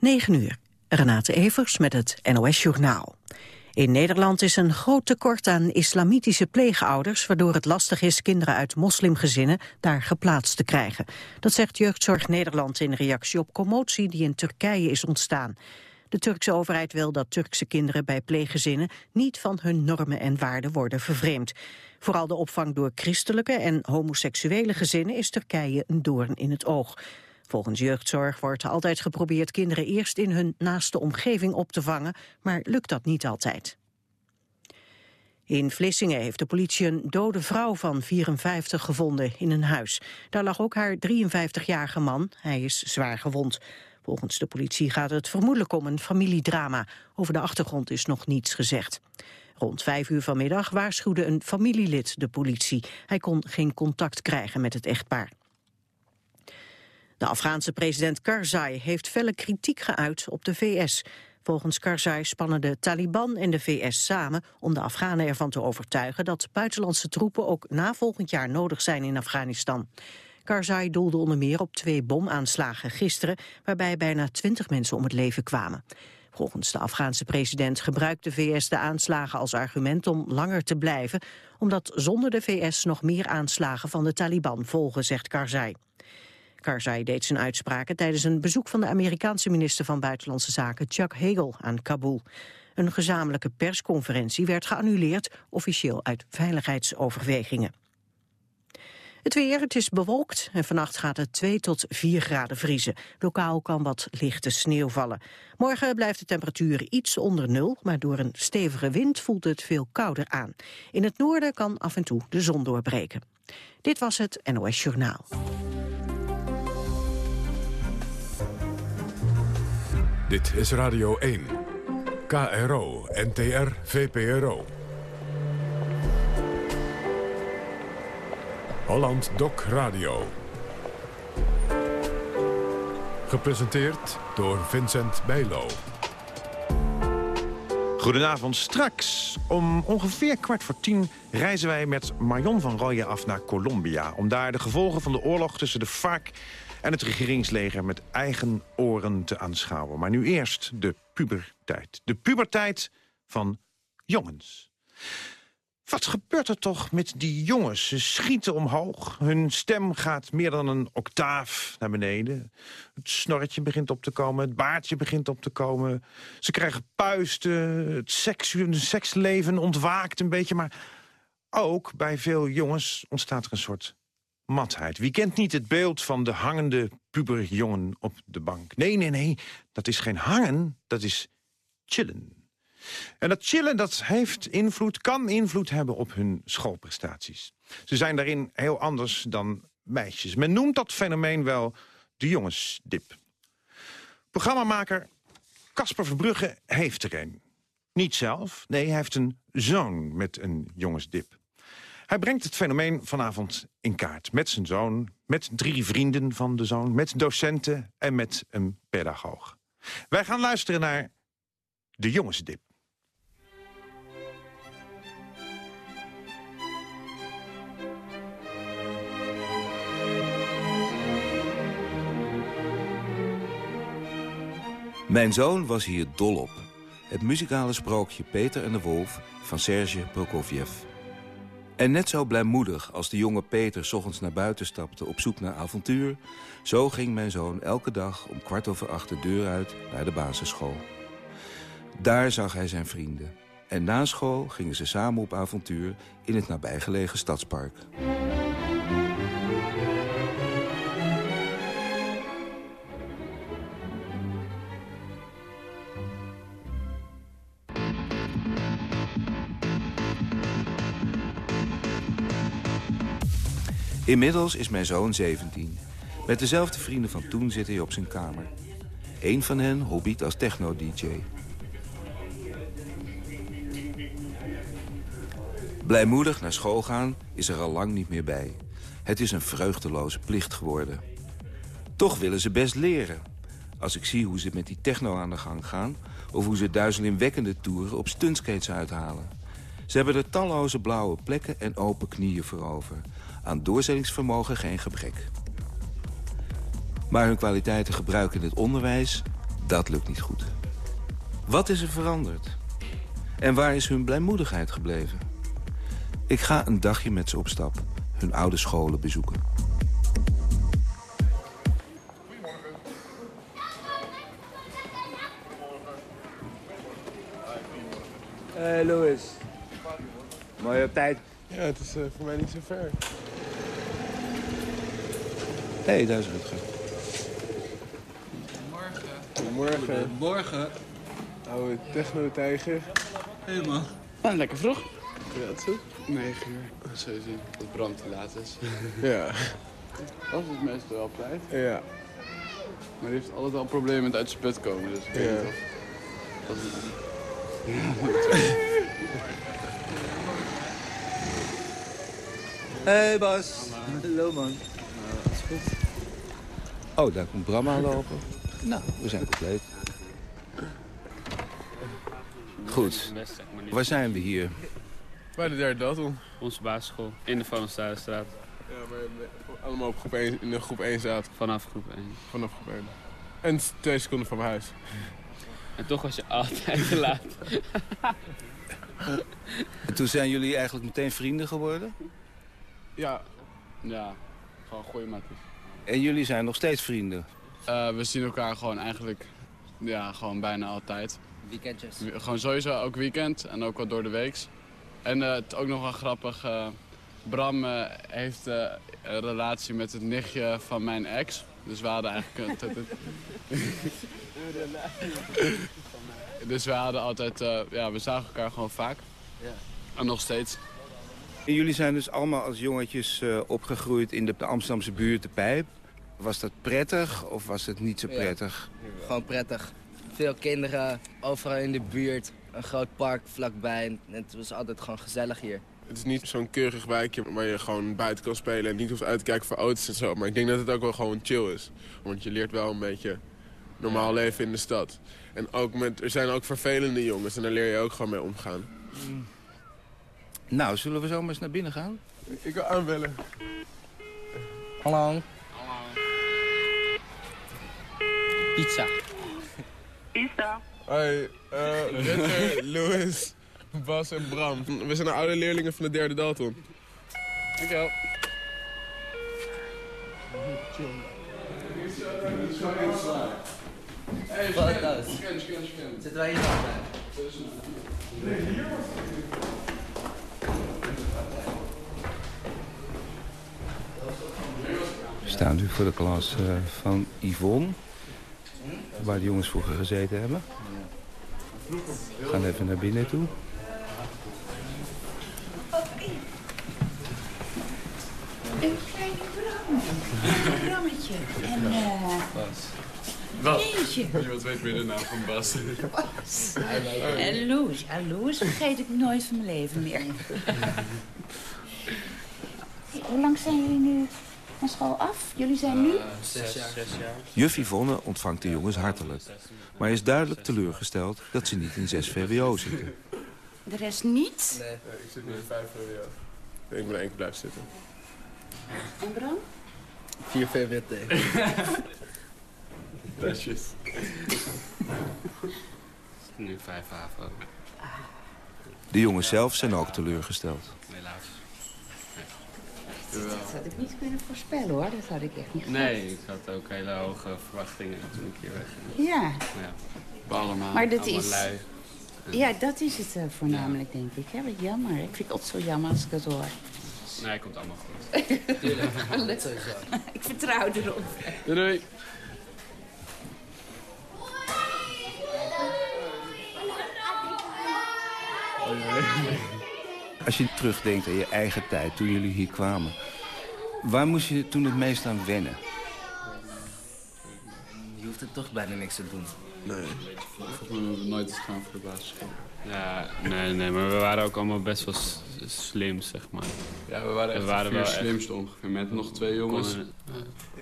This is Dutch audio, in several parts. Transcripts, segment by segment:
9 uur. Renate Evers met het NOS Journaal. In Nederland is een groot tekort aan islamitische pleegouders... waardoor het lastig is kinderen uit moslimgezinnen daar geplaatst te krijgen. Dat zegt Jeugdzorg Nederland in reactie op commotie die in Turkije is ontstaan. De Turkse overheid wil dat Turkse kinderen bij pleeggezinnen... niet van hun normen en waarden worden vervreemd. Vooral de opvang door christelijke en homoseksuele gezinnen... is Turkije een doorn in het oog. Volgens jeugdzorg wordt altijd geprobeerd kinderen eerst in hun naaste omgeving op te vangen, maar lukt dat niet altijd. In Vlissingen heeft de politie een dode vrouw van 54 gevonden in een huis. Daar lag ook haar 53-jarige man. Hij is zwaar gewond. Volgens de politie gaat het vermoedelijk om een familiedrama. Over de achtergrond is nog niets gezegd. Rond vijf uur vanmiddag waarschuwde een familielid de politie. Hij kon geen contact krijgen met het echtpaar. De Afghaanse president Karzai heeft felle kritiek geuit op de VS. Volgens Karzai spannen de Taliban en de VS samen om de Afghanen ervan te overtuigen dat buitenlandse troepen ook na volgend jaar nodig zijn in Afghanistan. Karzai doelde onder meer op twee bomaanslagen gisteren, waarbij bijna twintig mensen om het leven kwamen. Volgens de Afghaanse president gebruikt de VS de aanslagen als argument om langer te blijven, omdat zonder de VS nog meer aanslagen van de Taliban volgen, zegt Karzai. Karzai deed zijn uitspraken tijdens een bezoek van de Amerikaanse minister van Buitenlandse Zaken Chuck Hagel aan Kabul. Een gezamenlijke persconferentie werd geannuleerd, officieel uit veiligheidsoverwegingen. Het weer, het is bewolkt en vannacht gaat het 2 tot 4 graden vriezen. Lokaal kan wat lichte sneeuw vallen. Morgen blijft de temperatuur iets onder nul, maar door een stevige wind voelt het veel kouder aan. In het noorden kan af en toe de zon doorbreken. Dit was het NOS Journaal. Dit is Radio 1. KRO, NTR, VPRO. Holland Doc Radio. Gepresenteerd door Vincent Bijlo. Goedenavond. Straks om ongeveer kwart voor tien reizen wij met Marion van Rooyen af naar Colombia... om daar de gevolgen van de oorlog tussen de FARC en het regeringsleger met eigen oren te aanschouwen. Maar nu eerst de puberteit. De puberteit van jongens. Wat gebeurt er toch met die jongens? Ze schieten omhoog. Hun stem gaat meer dan een octaaf naar beneden. Het snorretje begint op te komen. Het baardje begint op te komen. Ze krijgen puisten. Het seks, seksleven ontwaakt een beetje. Maar ook bij veel jongens ontstaat er een soort Wie kent niet het beeld van de hangende puberjongen op de bank? Nee, nee, nee, dat is geen hangen, dat is chillen. En dat chillen dat heeft invloed, kan invloed hebben op hun schoolprestaties. Ze zijn daarin heel anders dan meisjes. Men noemt dat fenomeen wel de jongensdip. Programmamaker Casper Verbrugge heeft er een. Niet zelf, nee, hij heeft een zoon met een jongensdip. Hij brengt het fenomeen vanavond in kaart. Met zijn zoon, met drie vrienden van de zoon... met docenten en met een pedagoog. Wij gaan luisteren naar De Jongensdip. Mijn zoon was hier dol op. Het muzikale sprookje Peter en de Wolf van Serge Prokofjev. En net zo blijmoedig als de jonge Peter ochtends naar buiten stapte op zoek naar avontuur... zo ging mijn zoon elke dag om kwart over acht de deur uit naar de basisschool. Daar zag hij zijn vrienden. En na school gingen ze samen op avontuur in het nabijgelegen stadspark. Inmiddels is mijn zoon 17. Met dezelfde vrienden van toen zit hij op zijn kamer. Eén van hen hobbyt als techno-dj. Blijmoedig naar school gaan is er al lang niet meer bij. Het is een vreugdeloze plicht geworden. Toch willen ze best leren. Als ik zie hoe ze met die techno aan de gang gaan... of hoe ze duizelingwekkende toeren op stuntskates uithalen. Ze hebben er talloze blauwe plekken en open knieën voor over. Aan doorzettingsvermogen geen gebrek. Maar hun kwaliteiten gebruiken in het onderwijs, dat lukt niet goed. Wat is er veranderd? En waar is hun blijmoedigheid gebleven? Ik ga een dagje met ze op stap, hun oude scholen bezoeken. Hey Louis. Mooi op tijd. Ja, het is uh, voor mij niet zo ver. Hé, hey, daar is Rutger. Goedemorgen. Goedemorgen. Oude techno-tijger. Helemaal. Ah, lekker vroeg. Ja, het zo? 9 uur. Zo zien dat Bram te laat is. Ja. Dat is het meestal wel op tijd. Ja. Maar die heeft altijd al problemen met uit zijn put komen. Dus ik weet Ja. niet of... Dat is... Hey Bas. Hallo man. Oh, daar komt Bram aanlopen. Nou, we zijn compleet. Goed, waar zijn we hier? Bij de derde datum. Onze basisschool in de Van Stadenstraat. Ja, maar we- allemaal op groep 1, in de groep 1 zaten. Vanaf groep 1. Vanaf groep 1. En twee seconden van mijn huis. En toch was je altijd te laat. En toen zijn jullie eigenlijk meteen vrienden geworden? Ja, Ja, gewoon goeie matties. En jullie zijn nog steeds vrienden? Eh, we zien elkaar gewoon eigenlijk... Ja, gewoon bijna altijd. Weekendjes. We- Gewoon sowieso ook weekend en ook wel door de weeks. En eh, het is ook nog wel grappig. eh, Bram eh, heeft eh, een relatie met het nichtje van mijn ex. Dus we hadden eigenlijk... een- dus we hadden altijd... eh, ja, we zagen elkaar gewoon vaak. Ja. En nog steeds. En jullie zijn dus allemaal als jongetjes eh, opgegroeid in de Amsterdamse buurt de Pijp. Was dat prettig of was het niet zo Ja. prettig? Gewoon prettig. Veel kinderen, overal in de buurt. Een groot park vlakbij. En het was altijd gewoon gezellig hier. het is niet zo'n keurig wijkje waar je gewoon buiten kan spelen en niet hoeft uit te kijken voor auto's en zo. Maar ik denk dat het ook wel gewoon chill is. Want je leert wel een beetje normaal leven in de stad. En ook met, er zijn ook vervelende jongens en daar leer je ook gewoon mee omgaan. Nou, zullen we zo maar eens naar binnen gaan? Ik wil aanbellen. Hallo. Pizza. Hoi, eh Rutger, Louis, Bas en Bram. We zijn de oude leerlingen van de derde Dalton. Dankjewel. Foto's. Zitten wij hier nog bij? We staan nu voor de klas eh, van Yvonne. Waar de jongens vroeger gezeten hebben. We gaan even naar binnen toe. Een kleine Bram. Een Brammetje. En eh... Jeetje. Niemand weet meer de naam van Bas. En Loes. Ja, Loes vergeet ik nooit van mijn leven meer. Hoe lang zijn jullie nu van school af? Jullie zijn nu? Zes jaar. Juf Yvonne ontvangt de jongens hartelijk. Maar is duidelijk teleurgesteld dat ze niet in 6 VWO zitten. De rest niet? Nee. ik zit nu in vijf VWO. Ik ben één keer blijven zitten. En Bram? 4 VWT. Lesjes. Nu 5 HAVO, De jongens zelf zijn ook teleurgesteld. helaas. Dat had ik niet kunnen voorspellen hoor. Dat had ik echt niet gedacht. Nee, ik had ook hele hoge verwachtingen toen ik hier wegging. Ja, Ja, Allemaal. maar dat allemaal is... lui. Ja, dat is het eh, voornamelijk, denk ik. Hè? Wat jammer. Ik vind het altijd zo jammer als ik dat hoor. Nee, komt allemaal goed. Ik vertrouw erop. Doei doei. Als je terugdenkt aan je eigen tijd toen jullie hier kwamen. Waar moest je toen het meest aan wennen? Je hoeft er toch bijna niks te doen. Volgens mij hebben we nooit eens gaan voor de basisschool. Ja, nee, nee, maar we waren ook allemaal best wel slim, zeg maar. Ja, we waren echt We de vier echt- slimste ongeveer, met nog twee jongens. Konden-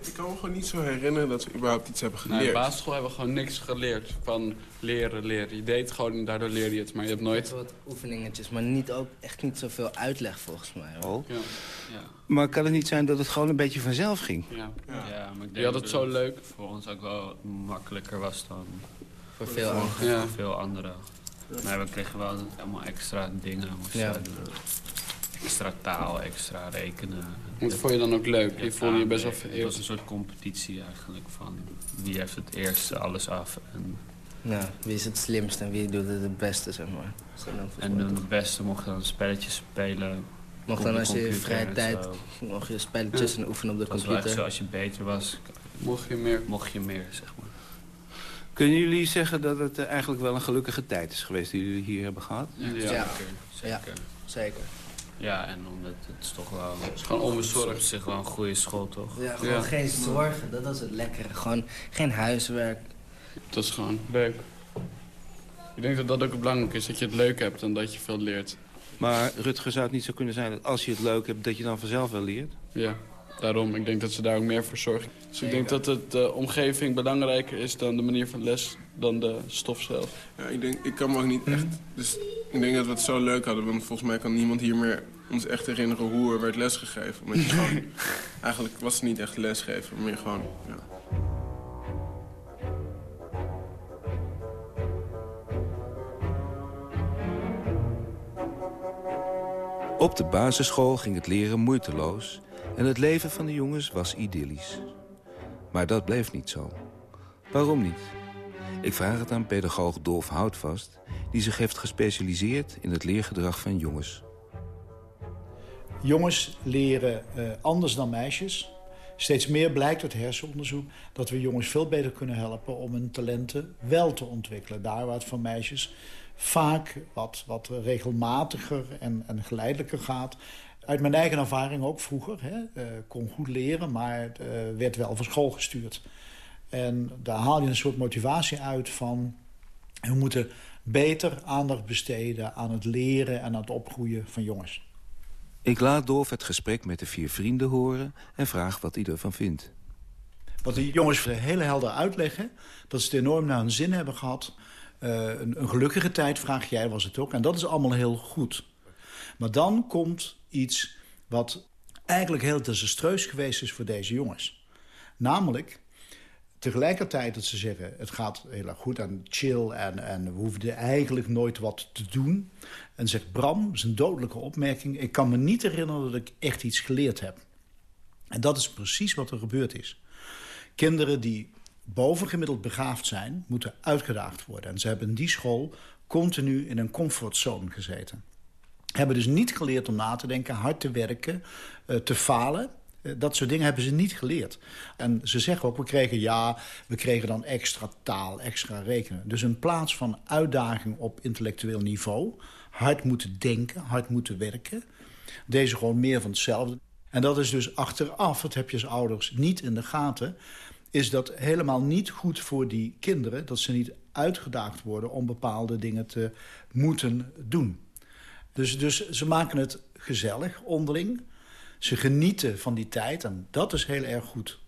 Ik kan me gewoon niet zo herinneren dat we überhaupt iets hebben in geleerd. de basisschool hebben we gewoon niks geleerd van leren, leren. Je deed gewoon en daardoor leerde je het, maar je hebt nooit... Wat oefeningetjes, maar niet ook, echt niet zoveel uitleg volgens mij. hoor. Oh. Ja, Ja, Maar kan het niet zijn dat het gewoon een beetje vanzelf ging? ja. ja. maar ik Je denk had het dat zo leuk. voor ons ook wel makkelijker was dan Voor veel voor Ja. veel anderen. Maar we kregen wel allemaal extra dingen. Moesten Ja. wij doen. Extra taal, extra rekenen. Dat vond je dan ook leuk. Je voelde je best wel Het veel... was een soort competitie eigenlijk van wie heeft het eerst alles af. En, Ja, wie is het slimst en wie doet het het beste, zeg maar. En dan de beste mochten dan spelletjes spelen. Mocht dan als je computer vrije tijd, mocht je spelletjes en oefenen op de Het was wel echt zo, computer. als je beter was, Mocht je meer... mocht je meer, zeg maar. Kunnen jullie zeggen dat het eh, eigenlijk wel een gelukkige tijd is geweest die jullie hier hebben gehad? Ja, Ja. zeker. Ja. zeker. Zeker. Ja, en omdat het is toch wel... Het is gewoon onbezorgd. zich wel een goede school, toch? Ja, gewoon Ja. geen zorgen, dat was het lekkere. Gewoon geen huiswerk. Dat is gewoon leuk. Ik denk dat dat ook belangrijk is, dat je het leuk hebt en dat je veel leert. Maar Rutger, zou het niet zo kunnen zijn dat als je het leuk hebt... dat je dan vanzelf wel leert? Ja, daarom. Ik denk dat ze daar ook meer voor zorgen. Dus ik denk dat het, de omgeving belangrijker is dan de manier van les, dan de stof zelf. Ja, ik, denk, ik kan me ook niet echt... Dus ik denk dat we het zo leuk hadden, want volgens mij kan niemand hier meer ons echt herinneren hoe er werd lesgegeven. Omdat je gewoon... Eigenlijk was het niet echt lesgeven, maar meer gewoon... Ja. Op de basisschool ging het leren moeiteloos... en het leven van de jongens was idyllisch. Maar dat bleef niet zo. Waarom niet? Ik vraag het aan pedagoog Dolf Houtvast... die zich heeft gespecialiseerd in het leergedrag van jongens. Jongens leren eh, anders dan meisjes. Steeds meer blijkt uit hersenonderzoek dat we jongens veel beter kunnen helpen om hun talenten wel te ontwikkelen. Daar waar het van meisjes vaak wat, wat regelmatiger en, en geleidelijker gaat. Uit mijn eigen ervaring ook vroeger. Hè, eh, kon goed leren, maar eh, werd wel van school gestuurd. En daar haal je een soort motivatie uit van... we moeten beter aandacht besteden aan het leren en aan het opgroeien van jongens. Ik laat Dolf het gesprek met de vier vrienden horen... en vraag wat hij ervan vindt. Wat de jongens heel helder uitleggen... dat ze het enorm naar hun zin hebben gehad. Eh, een, een gelukkige tijd, vraag jij, was het ook. En dat is allemaal heel goed. Maar dan komt iets wat eigenlijk heel desastreus geweest is voor deze jongens. Namelijk, tegelijkertijd dat ze zeggen... het gaat heel erg goed en chill en, en we hoefden eigenlijk nooit wat te doen. En zegt Bram, een dodelijke opmerking... ik kan me niet herinneren dat ik echt iets geleerd heb. En dat is precies wat er gebeurd is. Kinderen die bovengemiddeld begaafd zijn, moeten uitgedaagd worden. En ze hebben in die school continu in een comfortzone gezeten. Hebben dus niet geleerd om na te denken, hard te werken, eh, te falen. Eh, Dat soort dingen hebben ze niet geleerd. En ze zeggen ook, we kregen ja, we kregen dan extra taal, extra rekenen. Dus in plaats van uitdaging op intellectueel niveau... hard moeten denken, hard moeten werken... deze gewoon meer van hetzelfde. En dat is dus achteraf, dat heb je als ouders niet in de gaten... is dat helemaal niet goed voor die kinderen... dat ze niet uitgedaagd worden om bepaalde dingen te moeten doen. Dus, dus ze maken het gezellig onderling. Ze genieten van die tijd en dat is heel erg goed.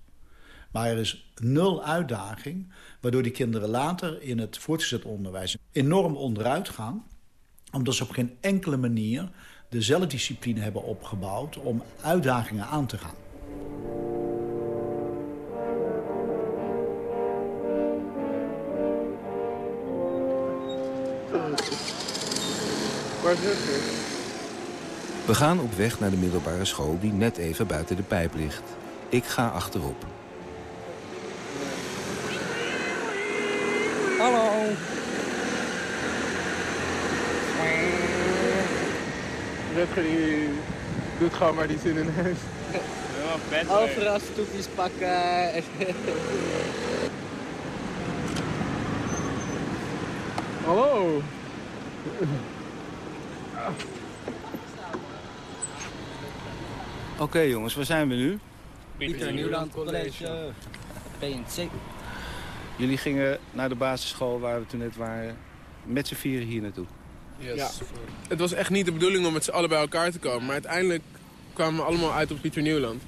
Maar er is nul uitdaging... waardoor die kinderen later in het voortgezet onderwijs enorm onderuit gaan... omdat ze op geen enkele manier de zelfdiscipline hebben opgebouwd... om uitdagingen aan te gaan. We gaan op weg naar de middelbare school die net even buiten de pijp ligt. Ik ga achterop. Hallo. Rutger die doet gewoon waar die zin in heeft. Overal stoepjes pakken. Hallo. Oké jongens, waar zijn we nu? Pieter Nieuwland College. PNC. Jullie gingen naar de basisschool waar we toen net waren... met z'n vieren hier naartoe. Ja. Het was echt niet de bedoeling om met z'n allen bij elkaar te komen. Maar uiteindelijk kwamen we allemaal uit op Pieter Nieuwland.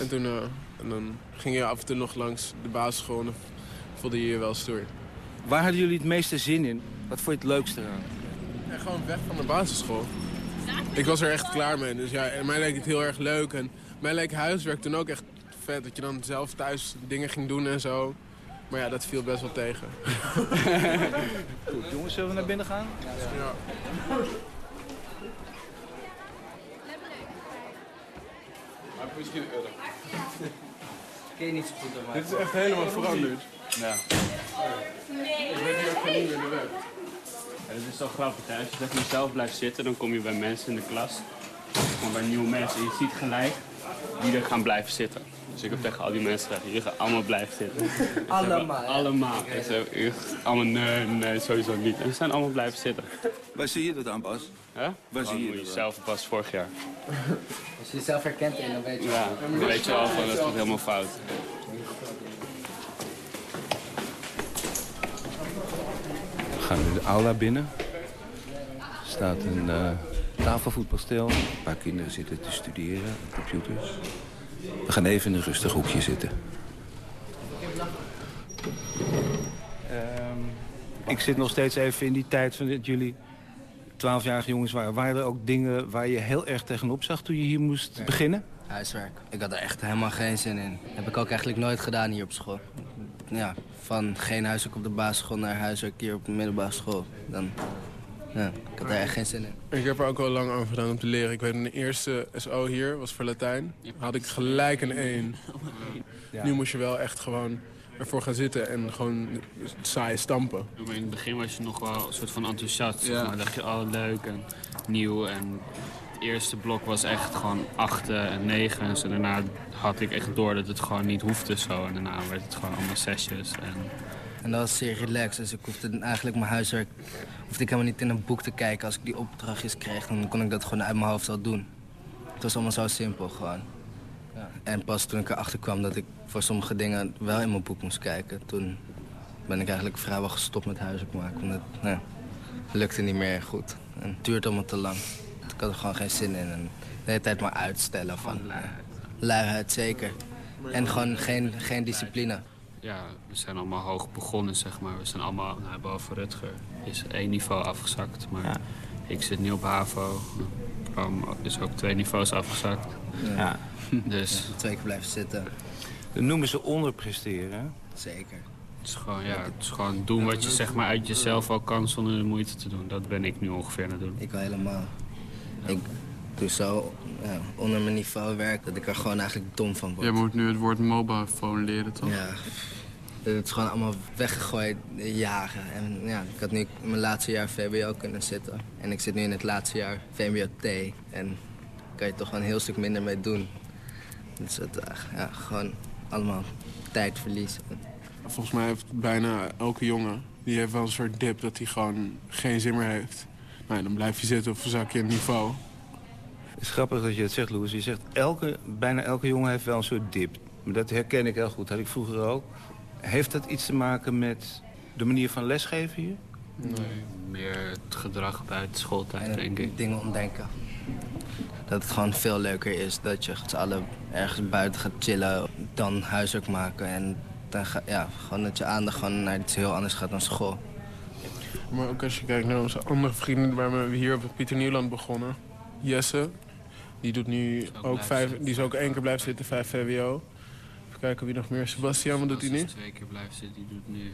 En toen eh, en dan ging je af en toe nog langs de basisschool en dan voelde je je wel stoer. Waar hadden jullie het meeste zin in? Wat vond je het leukste aan? En gewoon weg van de basisschool. Ik was er echt klaar mee. Dus ja, en mij leek het heel erg leuk. En mij leek huiswerk toen ook echt vet. Dat je dan zelf thuis dingen ging doen en zo. Maar ja, dat viel best wel tegen. Goed, jongens, zullen we naar binnen gaan? Ja. Misschien een euro. Ken je niet zo goed Dit is echt helemaal veranderd. Ja. Ik weet hier ook geen meer de weg. Ja, dat is zo grappig. Hè? Als je zelf blijft zitten, dan kom je bij mensen in de klas. Gewoon bij nieuwe mensen. En je ziet gelijk wie er gaan blijven zitten. Dus ik heb tegen al die mensen gezegd, jullie gaan allemaal blijven zitten. Allemaal, ja. Allemaal. En ze hebben echt allemaal, nee, nee, sowieso niet. En ze zijn allemaal blijven zitten. Waar zie je dat aan, Bas? Hè? Waar zie je dat? dat? zelf pas vorig jaar. Als je jezelf herkent dan weet je Ja, dan weet je al van, dat gaat helemaal fout. Gaan nu de aula binnen. Er staat een eh, tafelvoetbalstel. Een paar kinderen zitten te studeren op computers. We gaan even in een rustig hoekje zitten. Ehm, ik zit nog steeds even in die tijd van dat jullie 12-jarige jongens waren. Waren er ook dingen waar je heel erg tegenop zag toen je hier moest beginnen? Huiswerk. Ik had er echt helemaal geen zin in. heb ik ook eigenlijk nooit gedaan hier op school. Ja, van geen huiswerk op de basisschool naar huiswerk hier op de middelbare school. Dan, ja, ik had er echt geen zin in. Ik heb er ook wel lang over gedaan om te leren. Ik weet, in de eerste SO hier was voor Latijn. Had ik gelijk een 1. Ja. Nu moest je wel echt gewoon ervoor gaan zitten en gewoon saai stampen. Maar in het begin was je nog wel een soort van enthousiast. Ja. Zeg maar dacht je, oh leuk en nieuw. En eerste blok was echt gewoon achten en negen. En daarna had ik echt door dat het gewoon niet hoefde zo. En daarna werd het gewoon allemaal zesjes. En En dat was zeer relaxed. Dus ik hoefde eigenlijk mijn huiswerk... hoefde ik helemaal niet in een boek te kijken. Als ik die opdrachtjes kreeg, dan kon ik dat gewoon uit mijn hoofd al doen. Het was allemaal zo simpel gewoon. Ja. En pas toen ik erachter kwam dat ik voor sommige dingen wel in mijn boek moest kijken... toen ben ik eigenlijk vrijwel gestopt met huiswerk maken. Want het nou, lukte niet meer goed. En het duurde allemaal te lang. Ik had er gewoon geen zin in. En de hele tijd maar uitstellen van... ja, Luiheid, zeker. En gewoon geen, geen discipline. ja, we zijn allemaal hoog begonnen, zeg maar. We zijn allemaal, nou, behalve Rutger, is één niveau afgezakt. Maar ik zit nu op HAVO. Bram is ook twee niveaus afgezakt. Ja. Dus Twee keer blijven zitten. Dat noemen ze onderpresteren. Zeker. het is gewoon, ja, het is gewoon doen wat je zeg maar uit jezelf al kan zonder de moeite te doen. Dat ben ik nu ongeveer aan het doen. Ik al helemaal. Ik doe zo ja, onder mijn niveau werk dat ik er gewoon eigenlijk dom van word. Jij moet nu het woord mobile phone leren, toch? Ja. Het is gewoon allemaal weggegooid jaren. En ja, ik had nu mijn laatste jaar VWO kunnen zitten. En ik zit nu in het laatste jaar VWO-T. En kan je toch wel een heel stuk minder mee doen. Dus het, eh, ja, gewoon allemaal tijd verliezen. Volgens mij heeft bijna elke jongen... die heeft wel een soort dip dat hij gewoon geen zin meer heeft. Nou, ja, dan blijf je zitten of zak je in het niveau. Het is grappig dat je het zegt, Louis. Je zegt, elke, bijna elke jongen heeft wel een soort dip. Maar dat herken ik heel goed. Dat had ik vroeger ook. Heeft dat iets te maken met de manier van lesgeven hier? Nee. Meer het gedrag buiten schooltijd, En denk ik. dingen ontdenken. Dat het gewoon veel leuker is dat je met z'n allen ergens buiten gaat chillen, dan huiswerk maken. En dan ga, ja, gewoon dat je aandacht gewoon naar iets heel anders gaat dan school. Maar ook als je kijkt naar onze andere vrienden... waar we hier op het Pieter Nieuwland begonnen. Jesse, die doet nu ook, blijven vijf... zitten. die is ook één keer blijven zitten, vijf VWO. Even kijken wie nog meer. Sebastian, wat doet hij nu? Als twee keer blijft zitten, die doet nu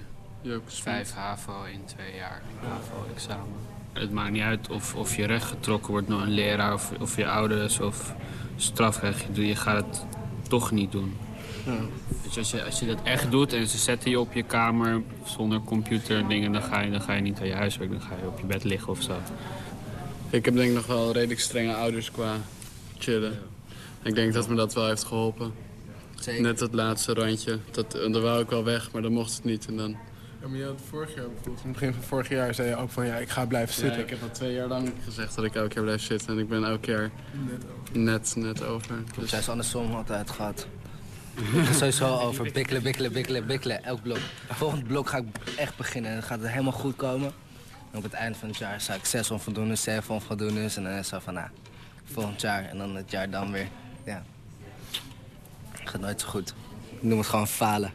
vijf HAVO in twee jaar HAVO-examen. Het maakt niet uit of, of je rechtgetrokken wordt door een leraar of, of je ouders of strafrecht. Je gaat het toch niet doen. Ja. Dus als je, als je dat echt doet en ze zetten je op je kamer zonder computer en dingen, dan ga, je, dan ga je niet aan je huiswerk, dan ga je op je bed liggen of zo. Ik heb denk ik nog wel redelijk strenge ouders qua chillen. Ik denk dat me dat wel heeft geholpen. Zeker. Net dat laatste randje. Dat, daar wou ik wel weg, maar dan mocht het niet. En dan... Ja, maar je had vorig jaar bijvoorbeeld, in het begin van vorig jaar zei je ook van ja, ik ga blijven Ja, zitten. ik heb al twee jaar lang gezegd dat ik elke keer blijf zitten. En ik ben elke keer net, net over. Dus Dus zij is andersom altijd gehad. Ik ga sowieso over bikkelen, bikkelen, bikkelen, bikkelen. Elk blok. Volgend blok ga ik echt beginnen en dan gaat het helemaal goed komen. op het eind van het jaar zou ik zes onvoldoendes, zeven onvoldoendes. En dan is zo van, nou, volgend jaar en dan het jaar dan weer. Ja. Gaat nooit zo goed. Ik noem het gewoon falen.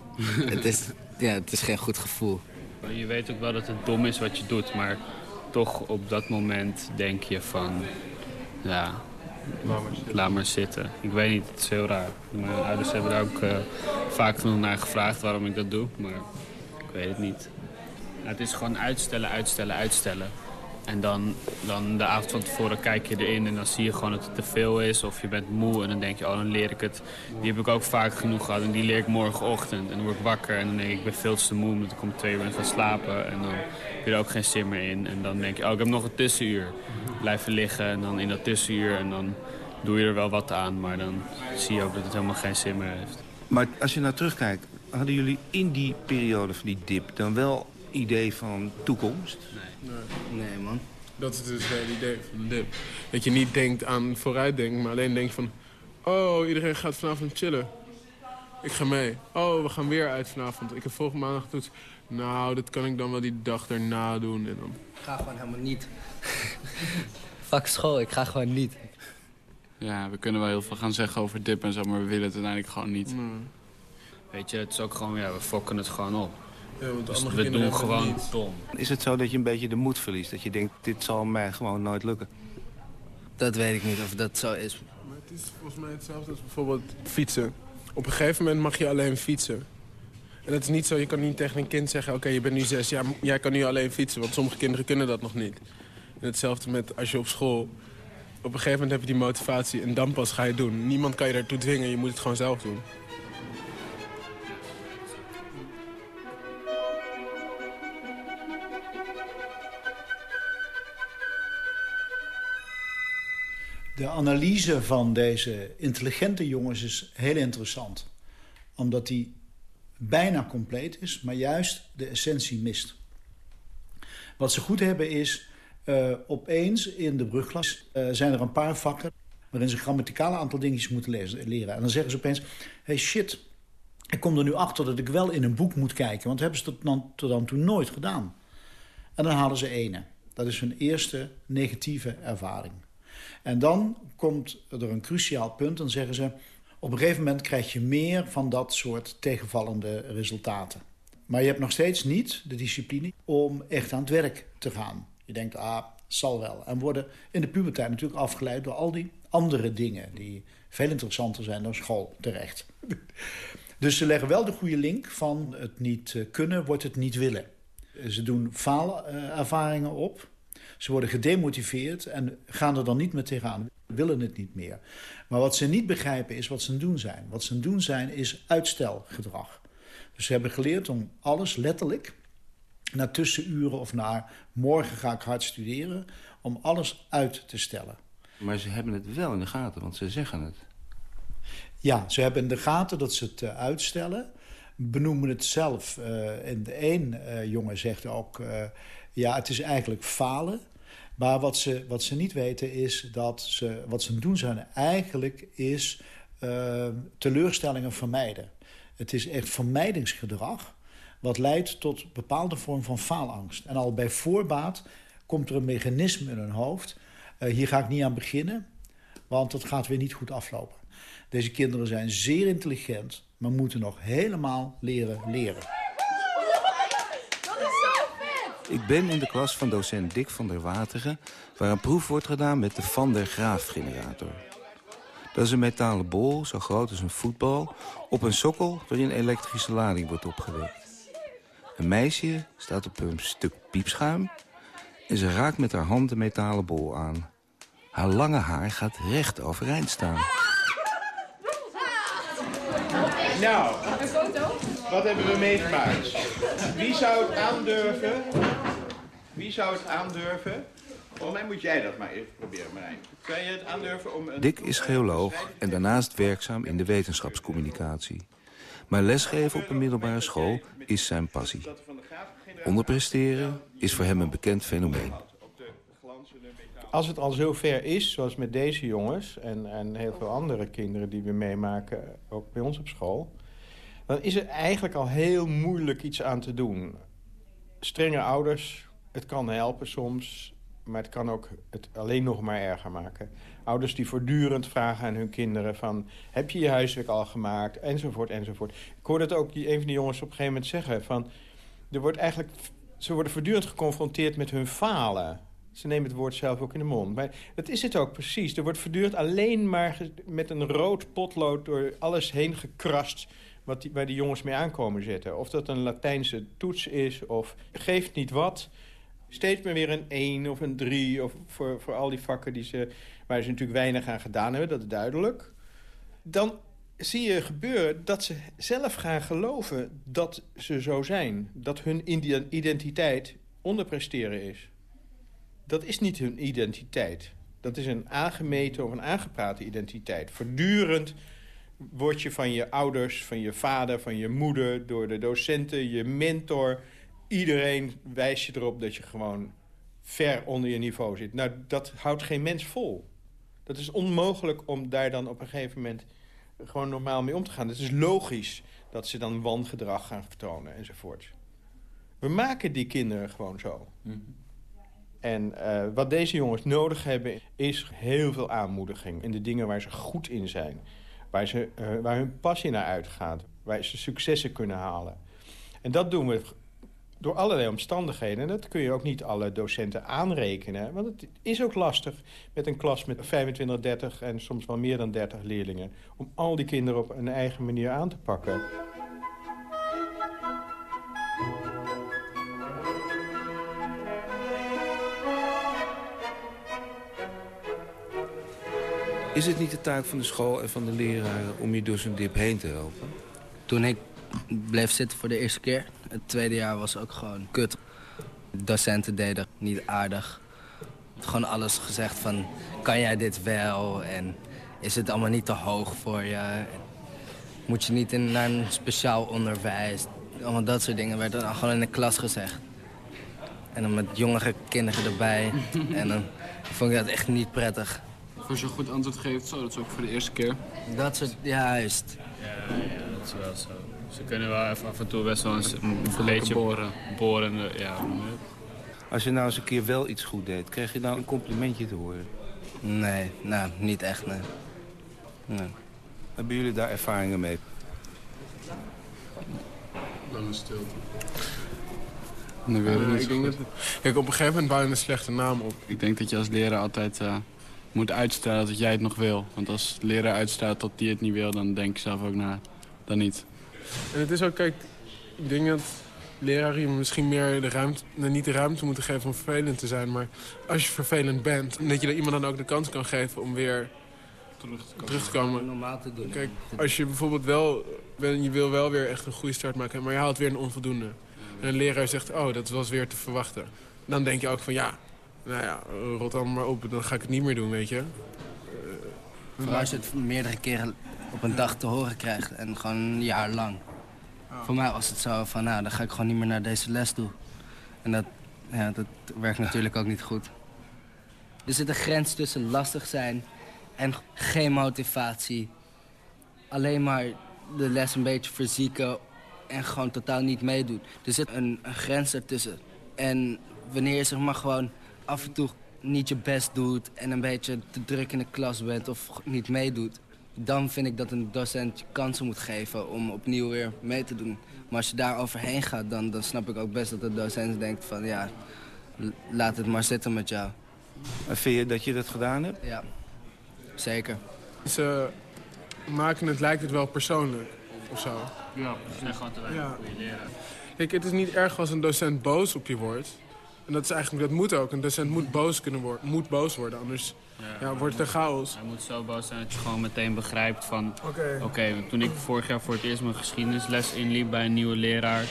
het, is, ja, het is geen goed gevoel. Je weet ook wel dat het dom is wat je doet, maar toch op dat moment denk je van... Ja, laat maar zitten. Ik weet niet, het is heel raar. Mijn ouders hebben daar ook uh, vaak naar gevraagd waarom ik dat doe, maar ik weet het niet. het is gewoon uitstellen, uitstellen, uitstellen. En dan, dan de avond van tevoren kijk je erin en dan zie je gewoon dat het te veel is. Of je bent moe en dan denk je, oh dan leer ik het. Die heb ik ook vaak genoeg gehad en die leer ik morgenochtend. En dan word ik wakker en dan denk ik, ik ben veel te moe omdat ik om twee uur ben gaan slapen. En dan heb je er ook geen zin meer in. En dan denk je, oh ik heb nog een tussenuur. Blijven liggen en dan in dat tussenuur en dan doe je er wel wat aan. Maar dan zie je ook dat het helemaal geen zin meer heeft. Maar als je naar terugkijkt, hadden jullie in die periode van die dip dan wel idee van toekomst? Nee. Nee, man. Dat is dus het idee van de dip. Dat je niet denkt aan vooruitdenken, maar alleen denkt van... Oh, iedereen gaat vanavond chillen. Ik ga mee. Oh, we gaan weer uit vanavond. Ik heb volgende maandag toets. Nou, dat kan ik dan wel die dag erna doen. En dan... Ik ga gewoon helemaal niet. Fuck school, ik ga gewoon niet. Ja, we kunnen wel heel veel gaan zeggen over dip en zo, maar we willen het uiteindelijk gewoon niet. Weet je, het is ook gewoon, ja, we fokken het gewoon op. Ja, want Dus andere we kinderen doen gewoon niet. dom. Is het zo dat je een beetje de moed verliest? Dat je denkt, dit zal mij gewoon nooit lukken? Dat weet ik niet of dat zo is. Maar het is volgens mij hetzelfde als bijvoorbeeld fietsen. Op een gegeven moment mag je alleen fietsen. En het is niet zo, je kan niet tegen een kind zeggen... oké, je bent nu zes, ja, jij kan nu alleen fietsen. Want sommige kinderen kunnen dat nog niet. En hetzelfde met als je op school... Op een gegeven moment heb je die motivatie en dan pas ga je doen. Niemand kan je daartoe dwingen, je moet het gewoon zelf doen. De analyse van deze intelligente jongens is heel interessant. Omdat die bijna compleet is, maar juist de essentie mist. Wat ze goed hebben is, eh, opeens in de brugklas eh, zijn er een paar vakken... waarin ze grammaticale aantal dingetjes moeten leren. En dan zeggen ze opeens, hey shit, ik kom er nu achter dat ik wel in een boek moet kijken. Want hebben ze dan, tot dan toe nooit gedaan. En dan halen ze ene. Dat is hun eerste negatieve ervaring. En dan komt er een cruciaal punt. Dan zeggen ze, op een gegeven moment krijg je meer van dat soort tegenvallende resultaten. Maar je hebt nog steeds niet de discipline om echt aan het werk te gaan. Je denkt, ah, zal wel. En worden in de puberteit natuurlijk afgeleid door al die andere dingen... die veel interessanter zijn dan school terecht. Dus ze leggen wel de goede link van het niet eh, kunnen wordt het niet willen. Ze doen faalervaringen op. Ze worden gedemotiveerd en gaan er dan niet meer tegenaan. Willen het niet meer. Maar wat ze niet begrijpen is wat ze doen zijn. Wat ze doen zijn is uitstelgedrag. Dus ze hebben geleerd om alles letterlijk naar tussenuren of naar morgen ga ik hard studeren... om alles uit te stellen. Maar ze hebben het wel in de gaten, want ze zeggen het. Ja, ze hebben in de gaten dat ze het uh, uitstellen. Benoemen het zelf. En de een uh, jongen zegt ook... ja, het is eigenlijk falen. Maar wat ze, wat ze niet weten is dat ze... wat ze doen zijn eigenlijk is teleurstellingen vermijden. Het is echt vermijdingsgedrag... wat leidt tot bepaalde vorm van faalangst. En al bij voorbaat komt er een mechanisme in hun hoofd... hier ga ik niet aan beginnen, want dat gaat weer niet goed aflopen. Deze kinderen zijn zeer intelligent, maar moeten nog helemaal leren leren. Ik ben in de klas van docent Dick van der Wateren... waar een proef wordt gedaan met de Van der Graaf-generator. Dat is een metalen bol, zo groot als een voetbal... op een sokkel waarin elektrische lading wordt opgewekt. Een meisje staat op een stuk piepschuim... en ze raakt met haar hand de metalen bol aan. Haar lange haar gaat recht overeind staan. Nou, wat hebben we meegemaakt? Wie zou het aandurven? Wie zou het aandurven? Volgens mij moet jij dat maar even proberen, Marijn. Zou je het aandurven om... Een, Dick is geoloog en daarnaast werkzaam in de wetenschapscommunicatie. Maar lesgeven op een middelbare school is zijn passie. Onderpresteren is voor hem een bekend fenomeen. Als het al zo ver is, zoals met deze jongens... En, en heel veel andere kinderen die we meemaken, ook bij ons op school... dan is er eigenlijk al heel moeilijk iets aan te doen. Strenge ouders, het kan helpen soms, maar het kan ook het alleen nog maar erger maken. Ouders die voortdurend vragen aan hun kinderen van... heb je je huiswerk al gemaakt? Enzovoort, enzovoort. Ik hoorde het ook een van die jongens op een gegeven moment zeggen... van er wordt eigenlijk, ze worden voortdurend geconfronteerd met hun falen. Ze nemen het woord zelf ook in de mond. Maar dat is het ook precies. Er wordt voortdurend alleen maar met een rood potlood... door alles heen gekrast wat waar die jongens mee aankomen zetten. Of dat een Latijnse toets is of geeft niet wat steeds maar weer een 1 of een 3... Of voor, voor al die vakken die ze, waar ze natuurlijk weinig aan gedaan hebben, dat is duidelijk. Dan zie je gebeuren dat ze zelf gaan geloven dat ze zo zijn. Dat hun identiteit onderpresteren is. Dat is niet hun identiteit. Dat is een aangemeten of een aangeprate identiteit. Voortdurend word je van je ouders, van je vader, van je moeder... door de docenten, je mentor iedereen wijst je erop dat je gewoon ver onder je niveau zit. Nou, dat houdt geen mens vol. Dat is onmogelijk om daar dan op een gegeven moment gewoon normaal mee om te gaan. Het is logisch dat ze dan wangedrag gaan vertonen enzovoort. We maken die kinderen gewoon zo. Mhm. En uh, wat deze jongens nodig hebben is heel veel aanmoediging... in de dingen waar ze goed in zijn. Waar, ze, uh, waar hun passie naar uitgaat. Waar ze successen kunnen halen. En dat doen we door allerlei omstandigheden. En dat kun je ook niet alle docenten aanrekenen. Want het is ook lastig met een klas met 25, 30 en soms wel meer dan 30 leerlingen... om al die kinderen op een eigen manier aan te pakken. Is het niet de taak van de school en van de leraren om je door zo'n dip heen te helpen? Toen ik bleef zitten voor de eerste keer. Het tweede jaar was ook gewoon kut. Docenten deden niet aardig. Gewoon alles gezegd van, kan jij dit wel? En is het allemaal niet te hoog voor je? Moet je niet in, naar een speciaal onderwijs? Allemaal dat soort dingen werden dan gewoon in de klas gezegd. En dan met jongere kinderen erbij. en dan vond ik dat echt niet prettig. Als je een goed antwoord geeft, zo, dat is ook voor de eerste keer. Dat soort, juist. Ja, ja, dat is wel zo. Ze kunnen wel even af en toe best wel eens een, een beetje boren. boren ja, Als je nou eens een keer wel iets goed deed, kreeg je nou een complimentje te horen? Nee, nou, niet echt, nee. nee. Hebben jullie daar ervaringen mee? Lange stilte. Nee, weet ik, ik denk dat, kijk, op een gegeven moment bouw je een slechte naam op. Ik denk dat je als leraar altijd uh, moet uitstellen dat jij het nog wil. Want als leraar uitstelt dat die het niet wil, dan denk je zelf ook na, dan niet. En het is ook, kijk, ik denk dat leraren misschien meer de ruimte, nou, niet de ruimte moeten geven om vervelend te zijn. Maar als je vervelend bent, dat je iemand dan ook de kans kan geven om weer terug te komen. Terug te komen. Normaal te doen. Kijk, als je bijvoorbeeld wel, je wil wel weer echt een goede start maken, maar je haalt weer een onvoldoende. En een leraar zegt, oh, dat was weer te verwachten. Dan denk je ook van, ja, nou ja, rot dan maar op, dan ga ik het niet meer doen, weet je. Uh, als je het meerdere keren op een dag te horen krijgt en gewoon een jaar lang. Voor mij was het zo van, nou, dan ga ik gewoon niet meer naar deze les toe. En dat, ja, dat werkt natuurlijk ook niet goed. Er zit een grens tussen lastig zijn en geen motivatie. Alleen maar de les een beetje verzieken en gewoon totaal niet meedoen. Er zit een, een grens ertussen. En wanneer je zeg maar gewoon af en toe niet je best doet... en een beetje te druk in de klas bent of niet meedoet dan vind ik dat een docent je kansen moet geven om opnieuw weer mee te doen. Maar als je daar overheen gaat, dan, dan snap ik ook best dat de docent denkt van ja, laat het maar zitten met jou. En vind je dat je dat gedaan hebt? Ja, zeker. Ze maken het, lijkt het wel persoonlijk of zo. Ja, ze zijn gewoon te weinig ja. goede leraar. Kijk, het is niet erg als een docent boos op je wordt. En dat is eigenlijk, dat moet ook. Een docent moet boos kunnen worden, moet boos worden, anders ja, wordt het een chaos. Hij moet zo boos zijn dat je gewoon meteen begrijpt van... Oké, toen ik vorig jaar voor het eerst mijn geschiedenisles inliep bij een nieuwe leraar...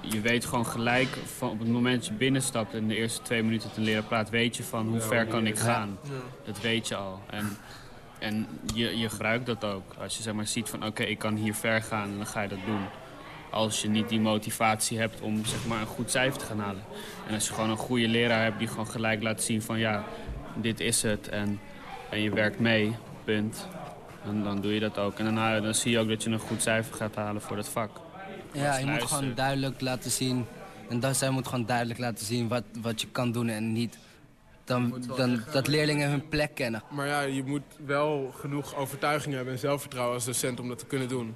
Je weet gewoon gelijk, van op het moment dat je binnenstapt en de eerste twee minuten een leraar praat... weet je van hoe ver kan ik gaan. Dat weet je al. En, en je, je gebruikt dat ook. Als je zeg maar ziet van oké, ik kan hier ver gaan en dan ga je dat doen als je niet die motivatie hebt om zeg maar, een goed cijfer te gaan halen. En als je gewoon een goede leraar hebt die gewoon gelijk laat zien van ja, dit is het en, en je werkt mee, punt. En dan doe je dat ook. En dan, dan zie je ook dat je een goed cijfer gaat halen voor dat vak. Ja, je moet gewoon duidelijk laten zien Een docent moet gewoon duidelijk laten zien wat, wat je kan doen en niet. Dan, dan dat leerlingen hun plek kennen. Maar ja, je moet wel genoeg overtuiging hebben en zelfvertrouwen als docent om dat te kunnen doen.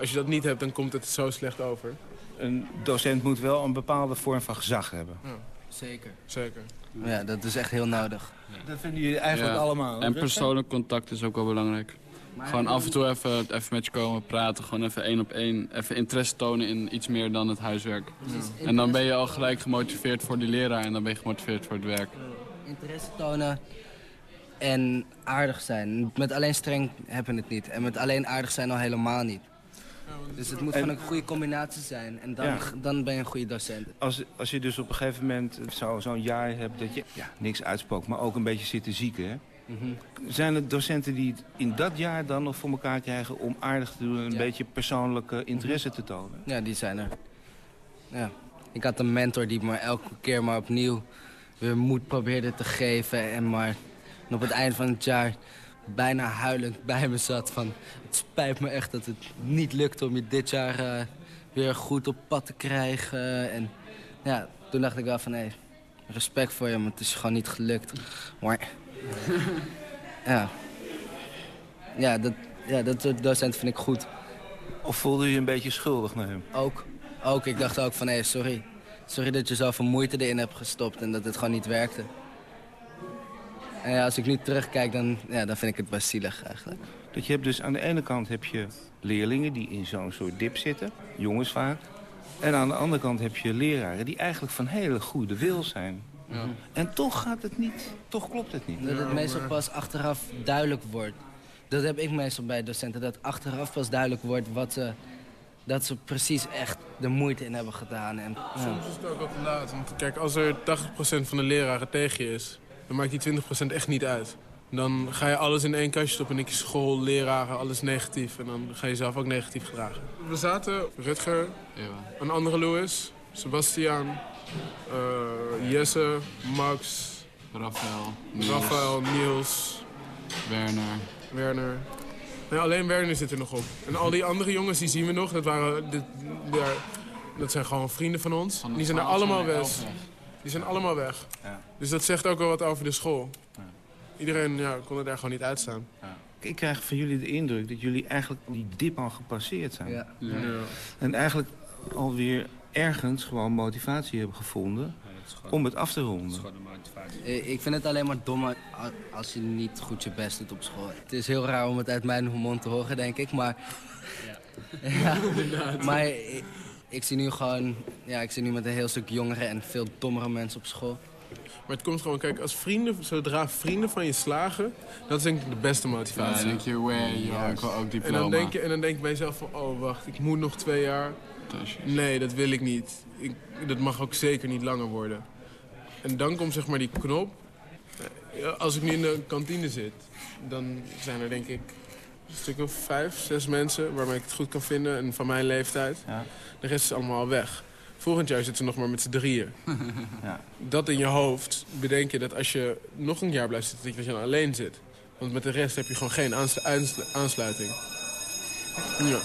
Als je dat niet hebt, dan komt het zo slecht over. Een docent moet wel een bepaalde vorm van gezag hebben. Ja. Zeker. Zeker. Ja, dat is echt heel nodig. Dat vinden jullie eigenlijk allemaal. En persoonlijk contact is ook wel belangrijk. gewoon af en toe even, even met je komen praten. Gewoon even één op één. Even interesse tonen in iets meer dan het huiswerk. En dan ben je al gelijk gemotiveerd voor die leraar. En dan ben je gemotiveerd voor het werk. Interesse tonen en aardig zijn. Met alleen streng hebben we het niet. En met alleen aardig zijn al helemaal niet. Dus het moet gewoon een goede combinatie zijn. En dan, dan ben je een goede docent. Als, als je dus op een gegeven moment zo'n jaar hebt dat je ja, niks uitspookt... maar ook een beetje zit te zieken, hè? Mhm. Zijn er docenten die het in dat jaar dan nog voor elkaar krijgen... om aardig te doen en een beetje persoonlijke interesse te tonen? Ja, die zijn er. Ja. Ik had een mentor die me elke keer maar opnieuw weer moed probeerde te geven. En maar en op het eind van het jaar bijna huilend bij me zat. Van, het spijt me echt dat het niet lukt om je dit jaar uh, weer goed op pad te krijgen. En ja, toen dacht ik wel van, hé, respect voor je, maar het is gewoon niet gelukt. Maar, ja. Ja, dat, ja, dat soort docent vind ik goed. Of voelde je je een beetje schuldig naar hem? Ook. Ook. Ik dacht ook van, hé, sorry. Sorry dat je zoveel moeite erin hebt gestopt en dat het gewoon niet werkte. En ja, als ik nu terugkijk, dan, ja, dan vind ik het best zielig eigenlijk. Dat je hebt dus aan de ene kant heb je leerlingen die in zo'n soort dip zitten. Jongens vaak. En aan de andere kant heb je leraren die eigenlijk van hele goede wil zijn. Ja. En toch gaat het niet, toch klopt het niet. Dat het meestal pas achteraf duidelijk wordt. Dat heb ik meestal bij docenten, dat achteraf pas duidelijk wordt wat ze, dat ze precies echt de moeite in hebben gedaan. En, Soms is het ook al te laat. Want kijk, als er 80% van de leraren tegen je is, dan maakt die 20% echt niet uit. Dan ga je alles in één kastje stoppen. En ik school, leraren, alles negatief. En dan ga je zelf ook negatief gedragen. We zaten, Rutger, een andere Louis, Sebastian, uh, Jesse, Max... Rafael, Niels. Rafael, Niels. Werner. Werner. Nee, alleen Werner zit er nog op. En al die andere jongens, die zien we nog. Dat, waren, dit, dat zijn gewoon vrienden van ons. die zijn er allemaal weg. Die zijn allemaal weg. Ja. Dus dat zegt ook wel wat over de school. Ja. Iedereen ja, kon er daar gewoon niet uitstaan. Ja. Ik krijg van jullie de indruk dat jullie eigenlijk die dip al gepasseerd zijn. Ja. En eigenlijk alweer ergens gewoon motivatie hebben gevonden om het af te ronden. Eh, ik vind het alleen maar dom als je niet goed je best doet op school. Het is heel raar om het uit mijn mond te horen, denk ik. Maar, ja. maar ik zie nu gewoon, ja, ik zie nu met een heel stuk jongere en veel dommere mensen op school. Maar het komt gewoon, kijk, als vrienden, zodra vrienden van je slagen, dat is denk ik de beste motivatie. Ja, dan denk je, way, ja, ik wil ook diploma. En dan denk je, en dan denk ik bij jezelf van, oh wacht, ik moet nog twee jaar. Nee, dat wil ik niet. Ik, dat mag ook zeker niet langer worden. En dan komt zeg maar die knop. Als ik nu in de kantine zit, dan zijn er denk ik een stuk of vijf, zes mensen waarmee ik het goed kan vinden. En van mijn leeftijd. Ja. De rest is allemaal al weg. Volgend jaar zitten ze nog maar met z'n drieën. ja. Dat in je hoofd bedenk je dat als je nog een jaar blijft zitten... dat je dan alleen zit. Want met de rest heb je gewoon geen aansluiting. Ja. ja.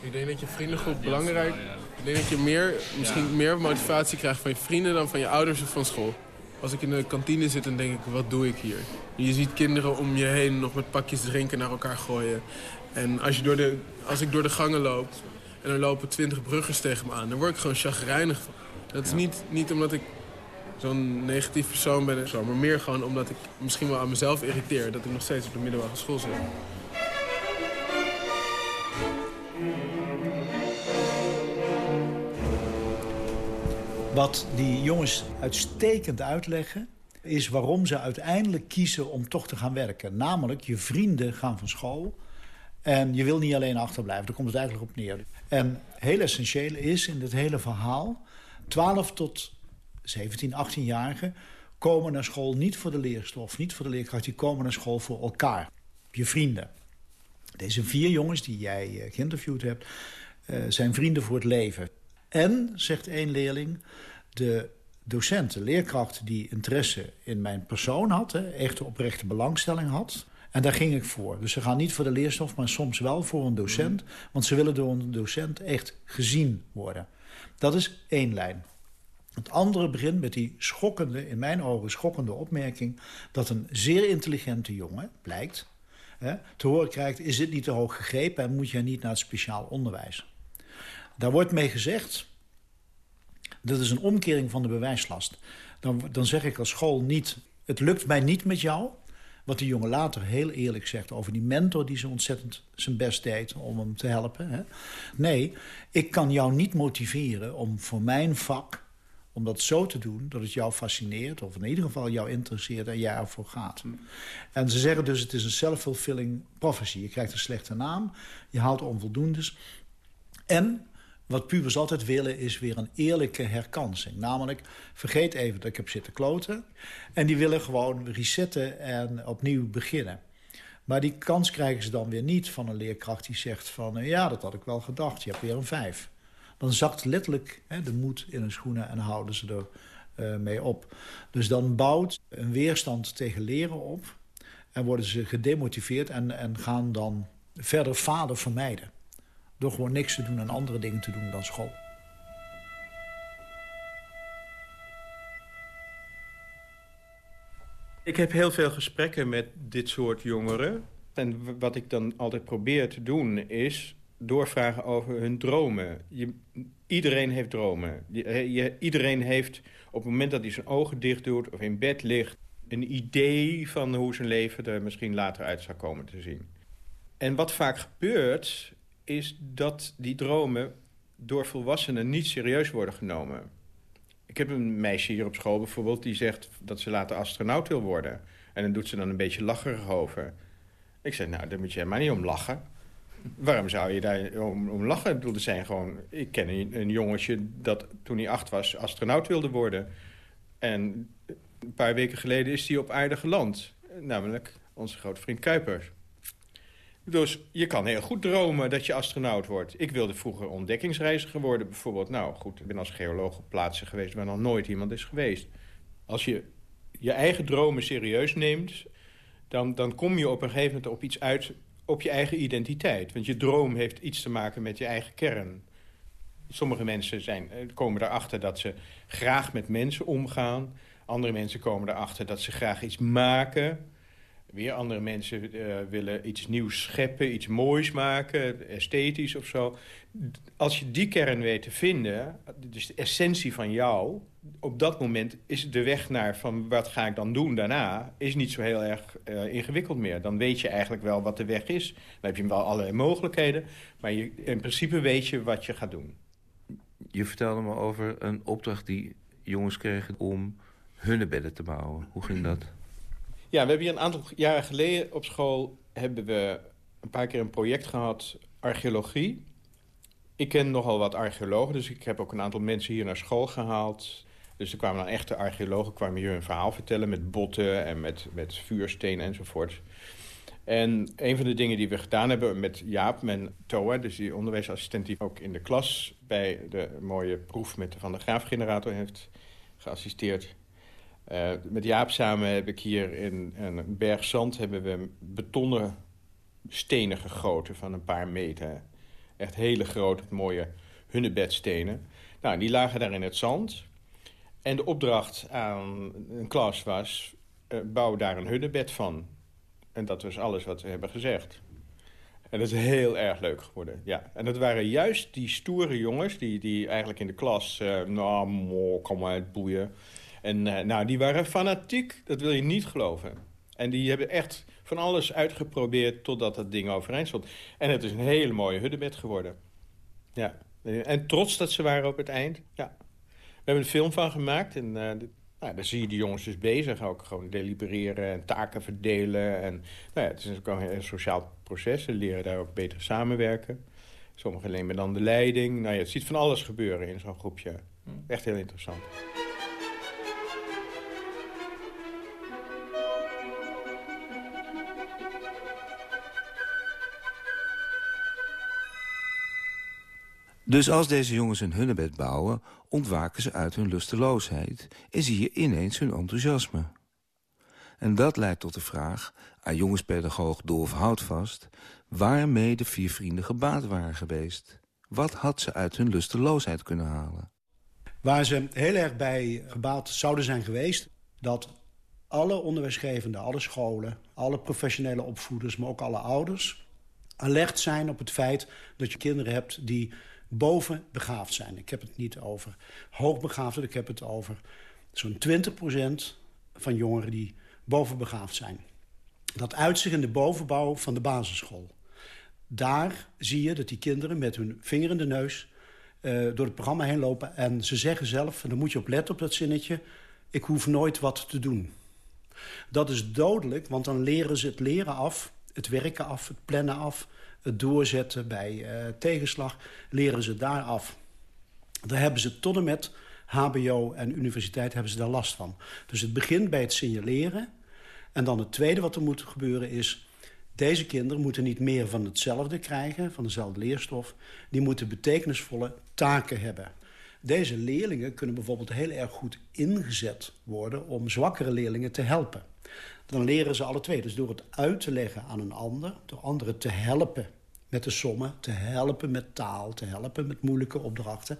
Ik denk dat je vriendengroep belangrijk... Ik denk dat je meer, misschien meer motivatie krijgt van je vrienden dan van je ouders of van school. Als ik in de kantine zit, dan denk ik, wat doe ik hier? Je ziet kinderen om je heen nog met pakjes drinken naar elkaar gooien. En als, je door de, als ik door de gangen loop en er lopen twintig bruggers tegen me aan, dan word ik gewoon chagrijnig van. Dat is niet, niet omdat ik zo'n negatief persoon ben, maar meer gewoon omdat ik misschien wel aan mezelf irriteer dat ik nog steeds op de middelbare school zit. Wat die jongens uitstekend uitleggen is waarom ze uiteindelijk kiezen om toch te gaan werken. Namelijk, je vrienden gaan van school en je wil niet alleen achterblijven. Daar komt het eigenlijk op neer. En heel essentieel is in dit hele verhaal... 12 tot 17, 18-jarigen komen naar school niet voor de leerstof, niet voor de leerkracht. Die komen naar school voor elkaar, je vrienden. Deze vier jongens die jij eh, geïnterviewd hebt... Uh, zijn vrienden voor het leven. En, zegt één leerling, de docent, de leerkracht die interesse in mijn persoon had... Hè, echte oprechte belangstelling had... En daar ging ik voor. Dus ze gaan niet voor de leerstof, maar soms wel voor een docent. Want ze willen door een docent echt gezien worden. Dat is één lijn. Het andere begint met die schokkende, in mijn ogen schokkende opmerking... dat een zeer intelligente jongen, blijkt, hè, te horen krijgt... is dit niet te hoog gegrepen en moet je niet naar het speciaal onderwijs. Daar wordt mee gezegd, dat is een omkering van de bewijslast. Dan, dan zeg ik als school niet, het lukt mij niet met jou... Wat die jongen later heel eerlijk zegt over die mentor... die zo ontzettend zijn best deed om hem te helpen. Hè? Nee, ik kan jou niet motiveren om voor mijn vak... om dat zo te doen dat het jou fascineert... of in ieder geval jou interesseert en jij ervoor gaat. En ze zeggen dus het is een self-fulfilling prophecy. Je krijgt een slechte naam, je haalt onvoldoendes... En wat pubers altijd willen is weer een eerlijke herkansing. Namelijk, vergeet even dat ik heb zitten kloten. En die willen gewoon resetten en opnieuw beginnen. Maar die kans krijgen ze dan weer niet van een leerkracht die zegt van... Eh, ja, dat had ik wel gedacht, je hebt weer een vijf. Dan zakt letterlijk hè, de moed in hun schoenen en houden ze er uh, mee op. Dus dan bouwt een weerstand tegen leren op... en worden ze gedemotiveerd en, en gaan dan verder vader vermijden. Door gewoon niks te doen en andere dingen te doen dan school. Ik heb heel veel gesprekken met dit soort jongeren. En wat ik dan altijd probeer te doen is doorvragen over hun dromen. Je, iedereen heeft dromen. Je, iedereen heeft op het moment dat hij zijn ogen dicht doet of in bed ligt... een idee van hoe zijn leven er misschien later uit zou komen te zien. En wat vaak gebeurt is dat die dromen door volwassenen niet serieus worden genomen. Ik heb een meisje hier op school bijvoorbeeld die zegt dat ze later astronaut wil worden. En dan doet ze dan een beetje lacherig over. Ik zeg, nou, daar moet je helemaal niet om lachen. Waarom zou je daar om, om lachen? Er zijn gewoon... Ik ken een, een jongetje dat toen hij acht was astronaut wilde worden. En een paar weken geleden is hij op aarde geland. Namelijk onze grote vriend Kuipers. Dus je kan heel goed dromen dat je astronaut wordt. Ik wilde vroeger ontdekkingsreiziger worden bijvoorbeeld. Nou goed, ik ben als geoloog op plaatsen geweest waar nog nooit iemand is geweest. Als je je eigen dromen serieus neemt... dan, dan kom je op een gegeven moment op iets uit op je eigen identiteit. Want je droom heeft iets te maken met je eigen kern. Sommige mensen zijn, eh, komen erachter dat ze graag met mensen omgaan. Andere mensen komen erachter dat ze graag iets maken... Weer andere mensen uh, willen iets nieuws scheppen, iets moois maken, esthetisch of zo. Als je die kern weet te vinden, dus de essentie van jou... op dat moment is de weg naar van wat ga ik dan doen daarna... is niet zo heel erg uh, ingewikkeld meer. Dan weet je eigenlijk wel wat de weg is. Dan heb je wel allerlei mogelijkheden. Maar je, in principe weet je wat je gaat doen. Je vertelde me over een opdracht die jongens kregen om hunnebedden te bouwen. Hoe ging dat? Ja, we hebben hier een aantal jaren geleden op school... hebben we een paar keer een project gehad, archeologie. Ik ken nogal wat archeologen, dus ik heb ook een aantal mensen hier naar school gehaald. Dus er kwamen dan echte archeologen, kwamen hier een verhaal vertellen... met botten en met, met vuurstenen enzovoort. En een van de dingen die we gedaan hebben met Jaap, mijn TOA... dus die onderwijsassistent die ook in de klas... bij de mooie proef met de Van de Graaf-generator heeft geassisteerd... Uh, met Jaap samen heb ik hier in een berg zand... hebben we betonnen stenen gegoten van een paar meter. Echt hele grote, mooie hunnebedstenen. Nou, die lagen daar in het zand. En de opdracht aan een klas was... Uh, bouw daar een hunnebed van. En dat was alles wat we hebben gezegd. En dat is heel erg leuk geworden, ja. En dat waren juist die stoere jongens... die, die eigenlijk in de klas... Uh, nou, mo, kom maar, het boeien... En uh, nou, die waren fanatiek, dat wil je niet geloven. En die hebben echt van alles uitgeprobeerd totdat dat ding overeind stond. En het is een hele mooie huddebed geworden. Ja. En trots dat ze waren op het eind. Ja. We hebben een film van gemaakt en uh, nou, daar zie je die jongens dus bezig. Ook gewoon delibereren en taken verdelen. En, nou ja, het is ook een sociaal proces. Ze leren daar ook beter samenwerken. Sommigen nemen dan de leiding. Nou ja, het ziet van alles gebeuren in zo'n groepje. Echt heel interessant. Dus als deze jongens een hunnebed bouwen, ontwaken ze uit hun lusteloosheid... en zie je ineens hun enthousiasme. En dat leidt tot de vraag aan jongenspedagoog Dolf Houtvast... waarmee de vier vrienden gebaat waren geweest. Wat had ze uit hun lusteloosheid kunnen halen? Waar ze heel erg bij gebaat zouden zijn geweest... dat alle onderwijsgevenden, alle scholen, alle professionele opvoeders... maar ook alle ouders alert zijn op het feit dat je kinderen hebt... die boven begaafd zijn. Ik heb het niet over hoogbegaafden, ik heb het over zo'n 20% van jongeren die bovenbegaafd zijn. Dat uitzicht in de bovenbouw van de basisschool. Daar zie je dat die kinderen met hun vinger in de neus uh, door het programma heen lopen. En ze zeggen zelf, en dan moet je op letten op dat zinnetje... ik hoef nooit wat te doen. Dat is dodelijk, want dan leren ze het leren af, het werken af, het plannen af... het doorzetten bij uh, tegenslag, leren ze daar af. Daar hebben ze tot en met hbo en universiteit hebben ze daar last van. Dus het begint bij het signaleren. En dan het tweede wat er moet gebeuren is... Deze kinderen moeten niet meer van hetzelfde krijgen, van dezelfde leerstof. Die moeten betekenisvolle taken hebben. Deze leerlingen kunnen bijvoorbeeld heel erg goed ingezet worden... om zwakkere leerlingen te helpen. Dan leren ze alle twee. Dus door het uit te leggen aan een ander... door anderen te helpen met de sommen, te helpen met taal... te helpen met moeilijke opdrachten...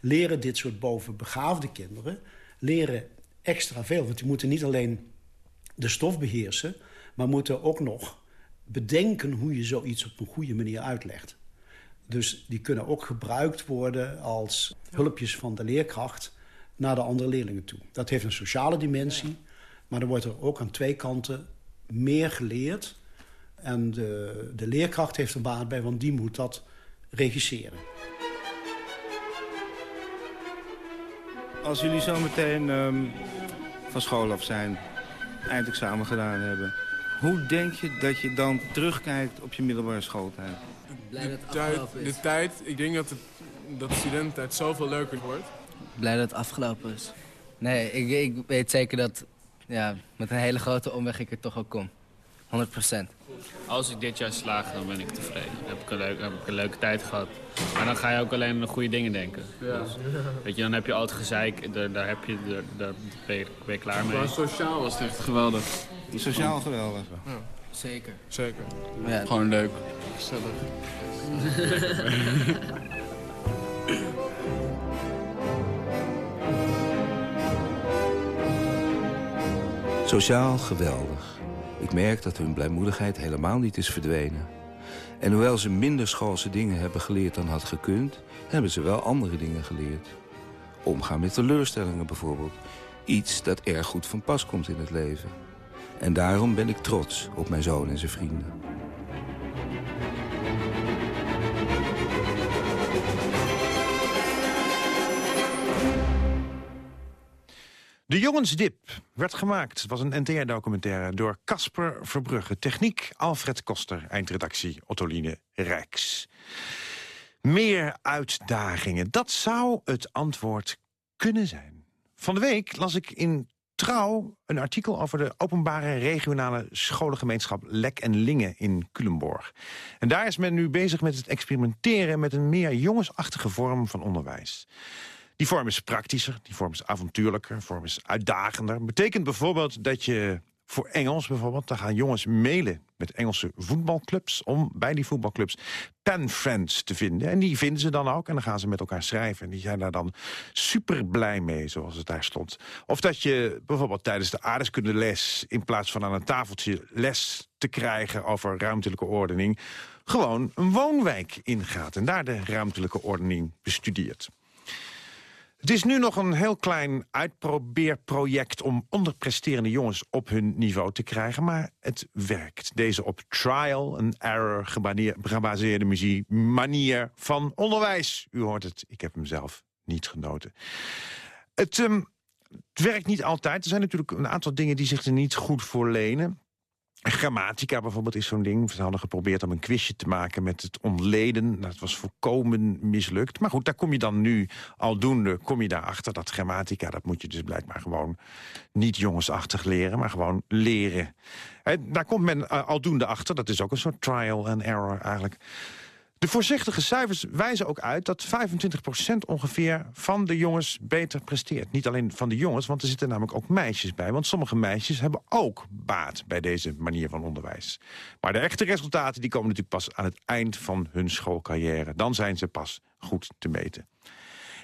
leren dit soort bovenbegaafde kinderen leren extra veel. Want die moeten niet alleen de stof beheersen... maar moeten ook nog bedenken hoe je zoiets op een goede manier uitlegt. Dus die kunnen ook gebruikt worden als hulpjes van de leerkracht naar de andere leerlingen toe. Dat heeft een sociale dimensie, maar er wordt er ook aan twee kanten meer geleerd. En de, de leerkracht heeft er baat bij, want die moet dat regisseren. Als jullie zo meteen um, van school af zijn, eindexamen gedaan hebben... Hoe denk je dat je dan terugkijkt op je middelbare schooltijd? Blij dat het afgelopen is. De tijd, ik denk dat, het, dat studententijd zoveel leuker wordt. Blij dat het afgelopen is. Nee, ik, ik weet zeker dat ja, met een hele grote omweg ik er toch ook kom. 100% Als ik dit jaar slaag, dan ben ik tevreden. Dan heb ik, een leuk, heb ik een leuke tijd gehad. Maar dan ga je ook alleen aan de goede dingen denken. Ja. Dus, weet je, dan heb je al het gezeik, daar, daar, heb je, daar, daar ben, je, ben je klaar mee. Maar sociaal was het echt geweldig. Sociaal geweldig. Ja. Zeker. Zeker. Ja. Gewoon leuk. Gezellig. Sociaal geweldig. Ik merk dat hun blijmoedigheid helemaal niet is verdwenen. En hoewel ze minder schoolse dingen hebben geleerd dan had gekund... hebben ze wel andere dingen geleerd. Omgaan met teleurstellingen bijvoorbeeld. Iets dat erg goed van pas komt in het leven. En daarom ben ik trots op mijn zoon en zijn vrienden. De Jongensdip werd gemaakt. Het was een NTR-documentaire door Casper Verbrugge. Techniek Alfred Koster, eindredactie Ottoline Rijks. Meer uitdagingen, dat zou het antwoord kunnen zijn. Van de week las ik in Trouw een artikel over de openbare regionale scholengemeenschap Lek en Lingen in Culemborg. En daar is men nu bezig met het experimenteren met een meer jongensachtige vorm van onderwijs. Die vorm is praktischer, die vorm is avontuurlijker, die vorm is uitdagender. Betekent bijvoorbeeld dat je voor Engels bijvoorbeeld... daar gaan jongens mailen met Engelse voetbalclubs... om bij die voetbalclubs penfriends te vinden. En die vinden ze dan ook en dan gaan ze met elkaar schrijven. En die zijn daar dan super blij mee, zoals het daar stond. Of dat je bijvoorbeeld tijdens de aardeskundeles... in plaats van aan een tafeltje les te krijgen over ruimtelijke ordening... gewoon een woonwijk ingaat en daar de ruimtelijke ordening bestudeert. Het is nu nog een heel klein uitprobeerproject om onderpresterende jongens op hun niveau te krijgen, maar het werkt. Deze op trial and error gebaseerde muziek, manier van onderwijs. U hoort het, ik heb hem zelf niet genoten. Het, um, het werkt niet altijd. Er zijn natuurlijk een aantal dingen die zich er niet goed voor lenen. Grammatica bijvoorbeeld is zo'n ding. Ze hadden geprobeerd om een quizje te maken met het ontleden. Dat was volkomen mislukt. Maar goed, daar kom je dan nu aldoende kom je daarachter. Dat grammatica, dat moet je dus blijkbaar gewoon niet jongensachtig leren... maar gewoon leren. daar komt men uh, aldoende achter. Dat is ook een soort trial and error eigenlijk. De voorzichtige cijfers wijzen ook uit dat 25% ongeveer van de jongens beter presteert. Niet alleen van de jongens, want er zitten namelijk ook meisjes bij. Want sommige meisjes hebben ook baat bij deze manier van onderwijs. Maar de echte resultaten die komen natuurlijk pas aan het eind van hun schoolcarrière. Dan zijn ze pas goed te meten.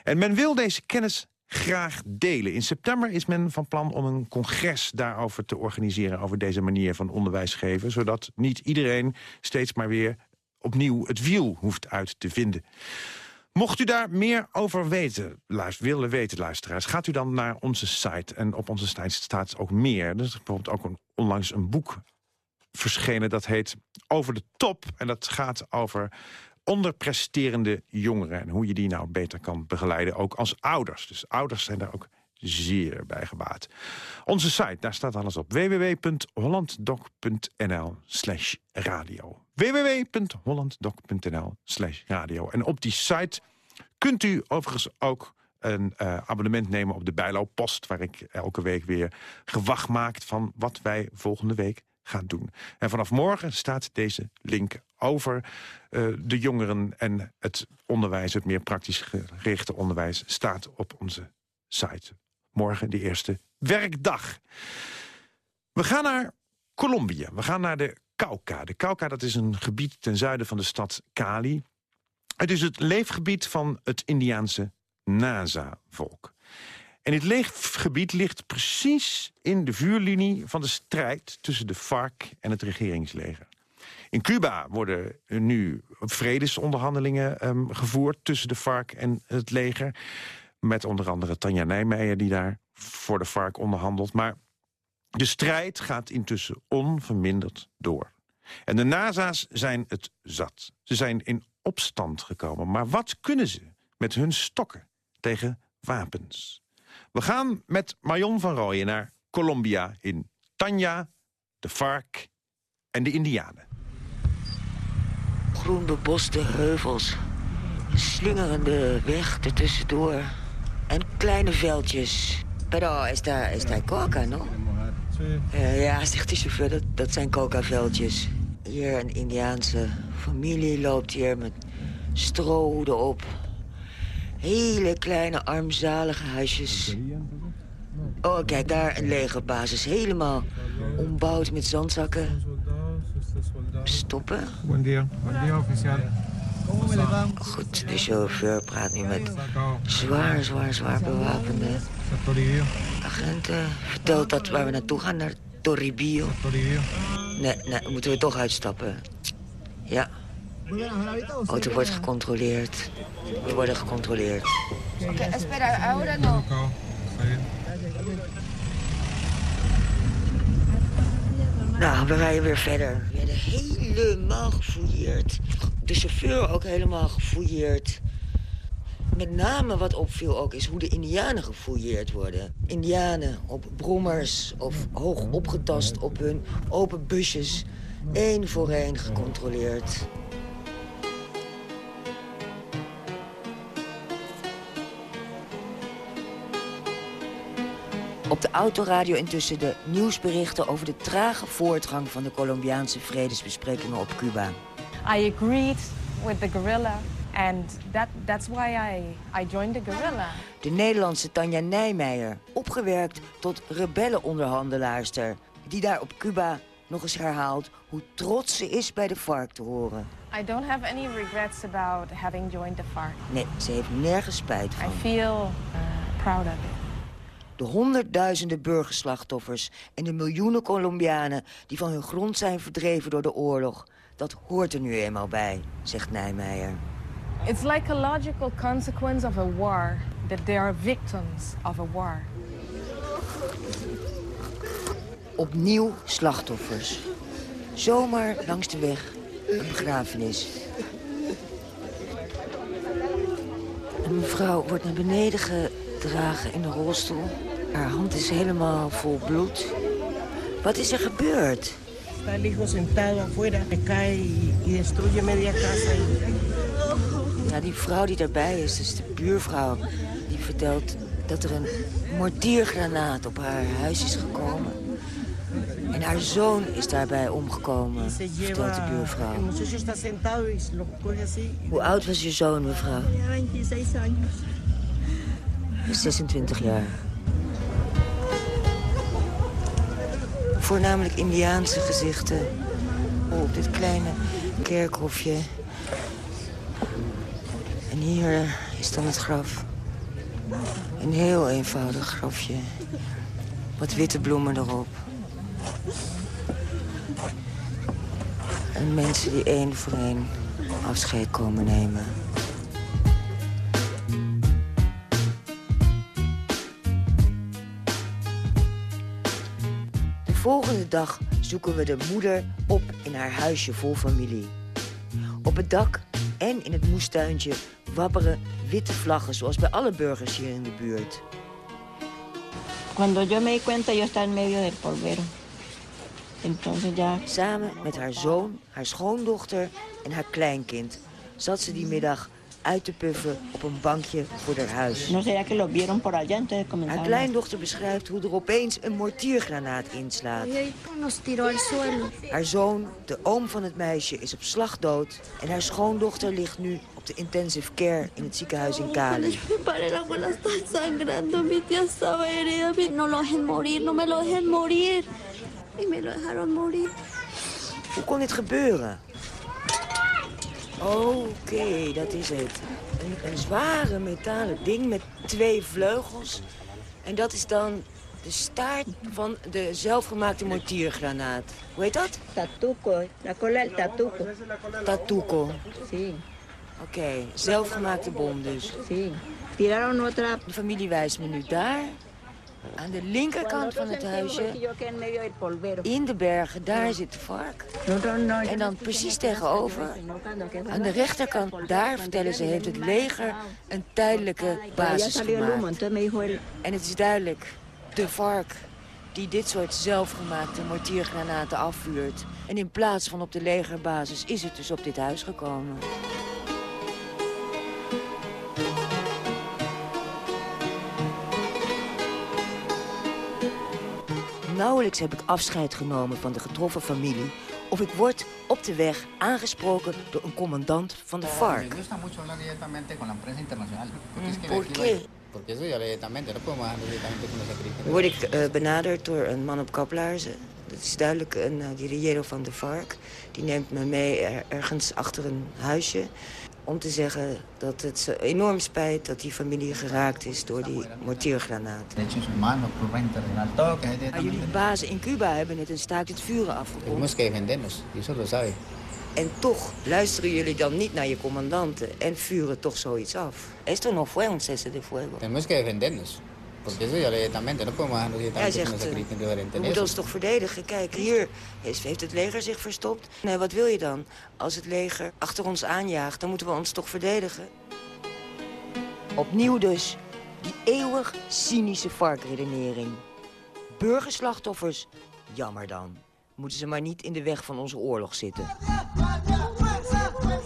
En men wil deze kennis graag delen. In september is men van plan om een congres daarover te organiseren... over deze manier van onderwijs geven... zodat niet iedereen steeds maar weer opnieuw het wiel hoeft uit te vinden. Mocht u daar meer over weten, willen weten, luisteraars... gaat u dan naar onze site. En op onze site staat ook meer. Er is bijvoorbeeld ook onlangs een boek verschenen... dat heet Over de Top. En dat gaat over onderpresterende jongeren... en hoe je die nou beter kan begeleiden, ook als ouders. Dus ouders zijn daar ook zeer bij gebaat. Onze site, daar staat alles op. www.hollanddoc.nl slash radio. www.hollanddoc.nl slash radio. En op die site kunt u overigens ook een uh, abonnement nemen op de Bijlo Post... waar ik elke week weer gewacht maak van wat wij volgende week gaan doen. En vanaf morgen staat deze link over uh, de jongeren en het onderwijs... het meer praktisch gerichte onderwijs, staat op onze site. Morgen de eerste werkdag. We gaan naar Colombia. We gaan naar de Cauca. De Cauca dat is een gebied ten zuiden van de stad Cali. Het is het leefgebied van het Indiaanse Nasa-volk. En dit leefgebied ligt precies in de vuurlinie van de strijd... tussen de FARC en het regeringsleger. In Cuba worden nu vredesonderhandelingen um, gevoerd... tussen de FARC en het leger. Met onder andere Tanja Nijmeijer die daar voor de FARC onderhandelt. Maar de strijd gaat intussen onverminderd door. En de NASA's zijn het zat. Ze zijn in opstand gekomen. Maar wat kunnen ze met hun stokken tegen wapens? We gaan met Marion van Rooyen naar Colombia in Tanja, de FARC en de Indianen. Groen beboste heuvels, slingerende weg ertussendoor en kleine veldjes. Pero esta, esta coca, no? Uh, ja, zegt de chauffeur, dat, dat zijn coca-veldjes. Hier een Indiaanse familie loopt hier met strohoeden op. Hele kleine armzalige huisjes. Oh, kijk, daar een legerbasis. Helemaal ombouwd met zandzakken. Stoppen. Buen dia. Buen dia, official. Goed, de chauffeur praat nu met zwaar, zwaar, zwaar bewapende agenten. Vertelt dat waar we naartoe gaan, naar Toribio. Nee, nee, moeten we toch uitstappen. Ja. Auto wordt gecontroleerd. We worden gecontroleerd. Oké, okay, espera, ahora no. Nou, we rijden weer verder. We werden helemaal gefouilleerd. De chauffeur ook helemaal gefouilleerd. Met name wat opviel ook is hoe de indianen gefouilleerd worden. Indianen op brommers of hoog opgetast op hun open busjes. Eén voor één gecontroleerd. Op de autoradio intussen de nieuwsberichten over de trage voortgang van de Colombiaanse vredesbesprekingen op Cuba. I agreed with the guerrilla and that, that's why I, I joined the guerrilla. De Nederlandse Tanja Nijmeijer, opgewerkt tot rebellenonderhandelaarster... die daar op Cuba nog eens herhaalt hoe trots ze is bij de FARC te horen. I don't have any regrets about having joined the FARC. Nee, ze heeft nergens spijt van. I feel uh, proud of it. De honderdduizenden burgerslachtoffers en de miljoenen Colombianen... die van hun grond zijn verdreven door de oorlog... dat hoort er nu eenmaal bij, zegt Nijmeijer. It's like a logical consequence of a war... that they are victims of a war. Opnieuw slachtoffers. Zomaar langs de weg een begrafenis. Een mevrouw wordt naar beneden gedragen in een rolstoel. Haar hand is helemaal vol bloed. Wat is er gebeurd? Ja, die vrouw die daarbij is, dus de buurvrouw... die vertelt dat er een mortiergranaat op haar huis is gekomen. En haar zoon is daarbij omgekomen, vertelt de buurvrouw. Hoe oud was je zoon, mevrouw? 26 jaar. Voornamelijk Indiaanse gezichten. Op dit kleine kerkhofje. Hier is dan het graf. Een heel eenvoudig grafje. Wat witte bloemen erop. En mensen die één voor één afscheid komen nemen. De volgende dag zoeken we de moeder op in haar huisje vol familie. Op het dak en in het moestuintje wapperen witte vlaggen... zoals bij alle burgers hier in de buurt. Cuando yo me di cuenta, yo estaba en medio del polvero. Samen met haar zoon, haar schoondochter en haar kleinkind... zat ze die middag uit te puffen op een bankje voor haar huis. Haar kleindochter beschrijft hoe er opeens een mortiergranaat inslaat. Haar zoon, de oom van het meisje, is op slag dood... en haar schoondochter ligt nu op de intensive care in het ziekenhuis in morir. Hoe kon dit gebeuren? Oké, dat is het. Een, een zware metalen ding met twee vleugels. En dat is dan de staart van de zelfgemaakte mortiergranaat. Hoe heet dat? Tatuco, la cola del tatuco. Tatuco. Sí. Oké, zelfgemaakte bom dus. De familie wijst me nu daar. Aan de linkerkant van het huisje. In de bergen, daar zit de vark. En dan precies tegenover, aan de rechterkant, daar vertellen ze, heeft het leger een tijdelijke basis gemaakt. En het is duidelijk, de vark die dit soort zelfgemaakte mortiergranaten afvuurt. En in plaats van op de legerbasis is het dus op dit huis gekomen. Nauwelijks heb ik afscheid genomen van de getroffen familie... of ik word op de weg aangesproken door een commandant van de FARC. Que ¿Por qué? word ik eh, benaderd door een man op kaplaarzen. Dat is duidelijk een uh, guerrillero van de FARC. Die neemt me mee er- ergens achter een huisje... om te zeggen dat het ze enorm spijt dat die familie geraakt is door die mortiergranaat. Maar jullie bazen in Cuba hebben net een staakt het vuren afgekondigd. Sabe. En toch luisteren jullie dan niet naar je commandanten en vuren toch zoiets af. Esto no fue un cese de fuego. Tenemos que Hij zegt, los eh, we moeten ons toch verdedigen. Kijk, hier is- heeft het leger zich verstopt. Nee, wat wil je dan? Als het leger achter ons aanjaagt, dan moeten we ons toch verdedigen? Opnieuw dus, die eeuwig cynische varkredenering. Burgerslachtoffers, jammer dan. Moeten ze maar niet in de weg van onze oorlog zitten.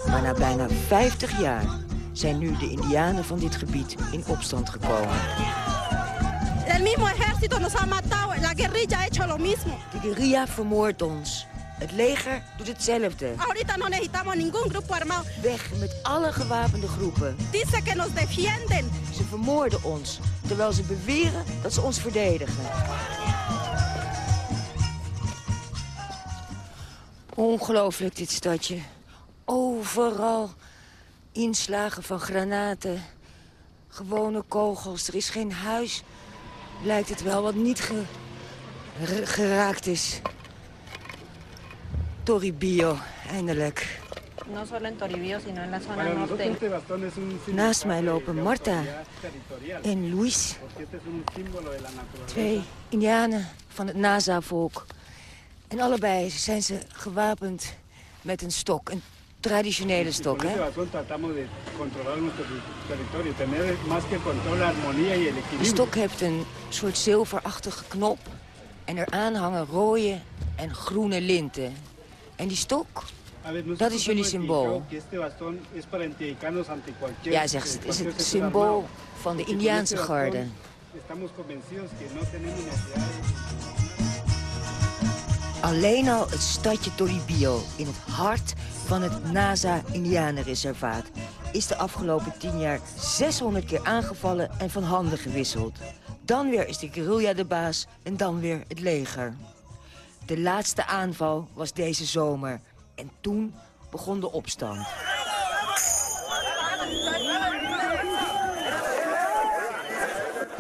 Maar na bijna 50 jaar zijn nu de indianen van dit gebied in opstand gekomen. Ejército nos ha matado. La guerrilla ha hecho lo mismo. De guerrilla vermoordt ons. Het leger doet hetzelfde. Ahorita no necesitamos ningún grupo armado. Weg met alle gewapende groepen. Dice que nos defienden. Ze vermoorden ons, terwijl ze beweren dat ze ons verdedigen. Ongelooflijk, dit stadje. Overal inslagen van granaten. Gewone kogels. Er is geen huis, lijkt het wel, wat niet ge- geraakt is. Toribio, eindelijk. No solo en Toribio, sino en la zona norte. Naast mij lopen Marta en Luis. Twee indianen van het Naza-volk. En allebei zijn ze gewapend met een stok. Een traditionele stok, hè? de stok heeft een soort zilverachtige knop. En eraan hangen rode en groene linten. En die stok, dat is jullie symbool. Ja, zegt ze, het is cualquier het symbool van de Indiaanse garde. Alleen al het stadje Toribio, in het hart van het NASA-Indianenreservaat... is de afgelopen tien jaar 600 keer aangevallen en van handen gewisseld. Dan weer is de guerrilla de baas en dan weer het leger. De laatste aanval was deze zomer. En toen begon de opstand.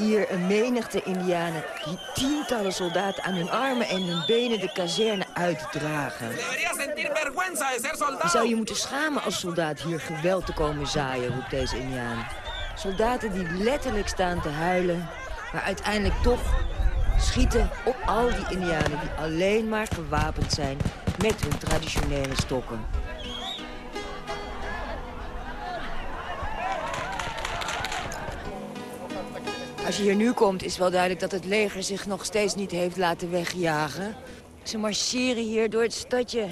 Hier een menigte indianen die tientallen soldaten aan hun armen en hun benen de kazerne uitdragen. Je zou je moeten schamen als soldaat hier geweld te komen zaaien, roept deze indiaan. Soldaten die letterlijk staan te huilen, maar uiteindelijk toch schieten op al die indianen die alleen maar gewapend zijn met hun traditionele stokken. Als je hier nu komt is wel duidelijk dat het leger zich nog steeds niet heeft laten wegjagen. Ze marcheren hier door het stadje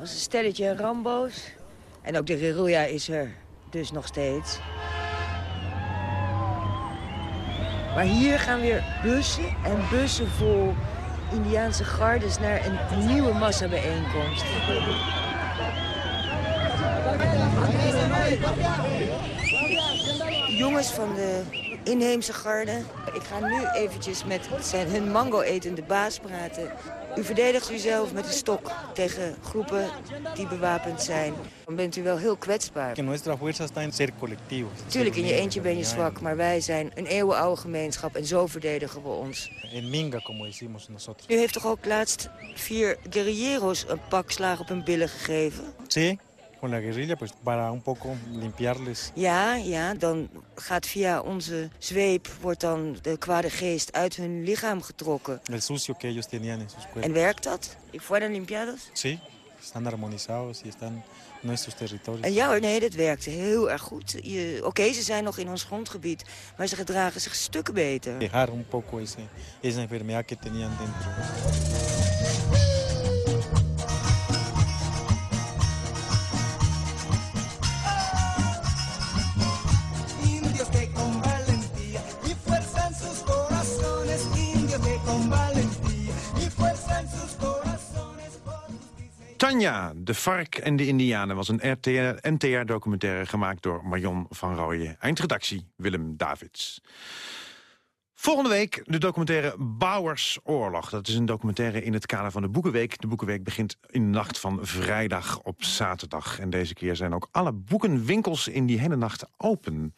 als een stelletje Rambo's. En ook de guerrilla is er dus nog steeds. Maar hier gaan weer bussen en bussen vol Indiaanse gardes naar een nieuwe massabijeenkomst. Jongens van de inheemse garde. Ik ga nu eventjes met zijn, hun mango-etende baas praten. U verdedigt uzelf met een stok tegen groepen die bewapend zijn. Dan bent u wel heel kwetsbaar. Tuurlijk, in je eentje ben je zwak, maar wij zijn een eeuwenoude gemeenschap en zo verdedigen we ons. U heeft toch ook laatst vier guerrilleros een pak slaag op hun billen gegeven? Sí, con la guerrilla, pues para un poco limpiarles. Ja, ja, dan gaat via onze zweep wordt dan de kwade geest uit hun lichaam getrokken. El sucio que ellos tenían en sus En cuerpos. werkt dat? ¿Y fueron limpiados? Sí, están armonizados y están en nuestros territorios. En ja hoor, nee, dat werkte heel erg goed. Je- Oké, ze zijn nog in ons grondgebied, maar ze gedragen zich stukken beter. Dejar un poco ese, esa enfermedad que tenían dentro. De vark en de Indianen was een NTR-documentaire gemaakt door Marion van Rooyen. Eindredactie Willem Davids. Volgende week de documentaire Bouwers Oorlog. Dat is een documentaire in het kader van de Boekenweek. De Boekenweek begint in de nacht van vrijdag op zaterdag. En deze keer zijn ook alle boekenwinkels in die hele nacht open.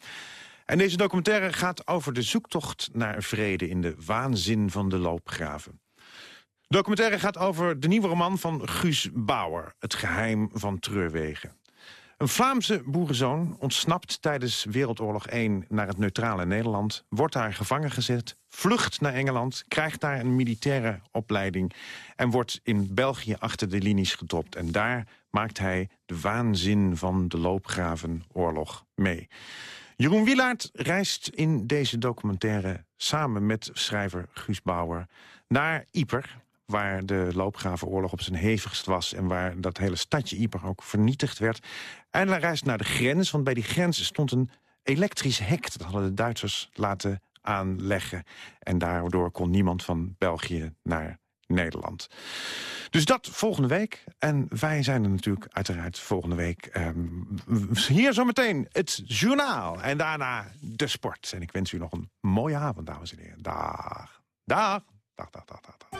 En deze documentaire gaat over de zoektocht naar vrede... in de waanzin van de loopgraven. De documentaire gaat over de nieuwe roman van Guus Bauer... Het geheim van Treurwegen. Een Vlaamse boerenzoon ontsnapt tijdens Wereldoorlog 1 naar het neutrale Nederland... wordt daar gevangen gezet, vlucht naar Engeland... krijgt daar een militaire opleiding... en wordt in België achter de linies gedropt. En daar maakt hij de waanzin van de loopgravenoorlog mee. Jeroen Wielaert reist in deze documentaire samen met schrijver Guus Bauer naar Yper waar de loopgravenoorlog op zijn hevigst was... en waar dat hele stadje Yper ook vernietigd werd. En hij reist naar de grens, want bij die grens stond een elektrisch hek. Dat hadden de Duitsers laten aanleggen. En daardoor kon niemand van België naar Nederland. Dus dat volgende week. En wij zijn er natuurlijk uiteraard volgende week. ehm, hier zometeen het journaal. En daarna de sport. En ik wens u nog een mooie avond, dames en heren. Dag. Dag. Dag, dag, dag, dag. dag.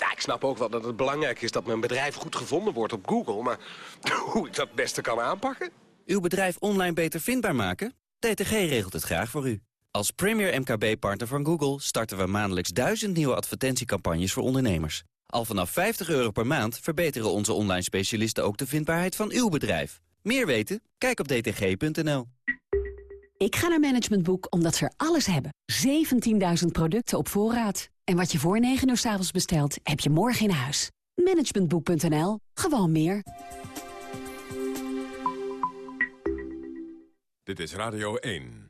Ja, ik snap ook wel dat het belangrijk is dat mijn bedrijf goed gevonden wordt op Google. Maar hoe ik dat het beste kan aanpakken? Uw bedrijf online beter vindbaar maken? DTG regelt het graag voor u. Als premier MKB-partner van Google starten we maandelijks duizend nieuwe advertentiecampagnes voor ondernemers. Al vanaf 50 euro per maand verbeteren onze online specialisten ook de vindbaarheid van uw bedrijf. Meer weten? Kijk op dtg.nl. Ik ga naar Management Boek omdat ze er alles hebben. 17.000 producten op voorraad. En wat je voor 9 uur s avonds bestelt, heb je morgen in huis. Managementboek.nl. Gewoon meer. Dit is Radio 1.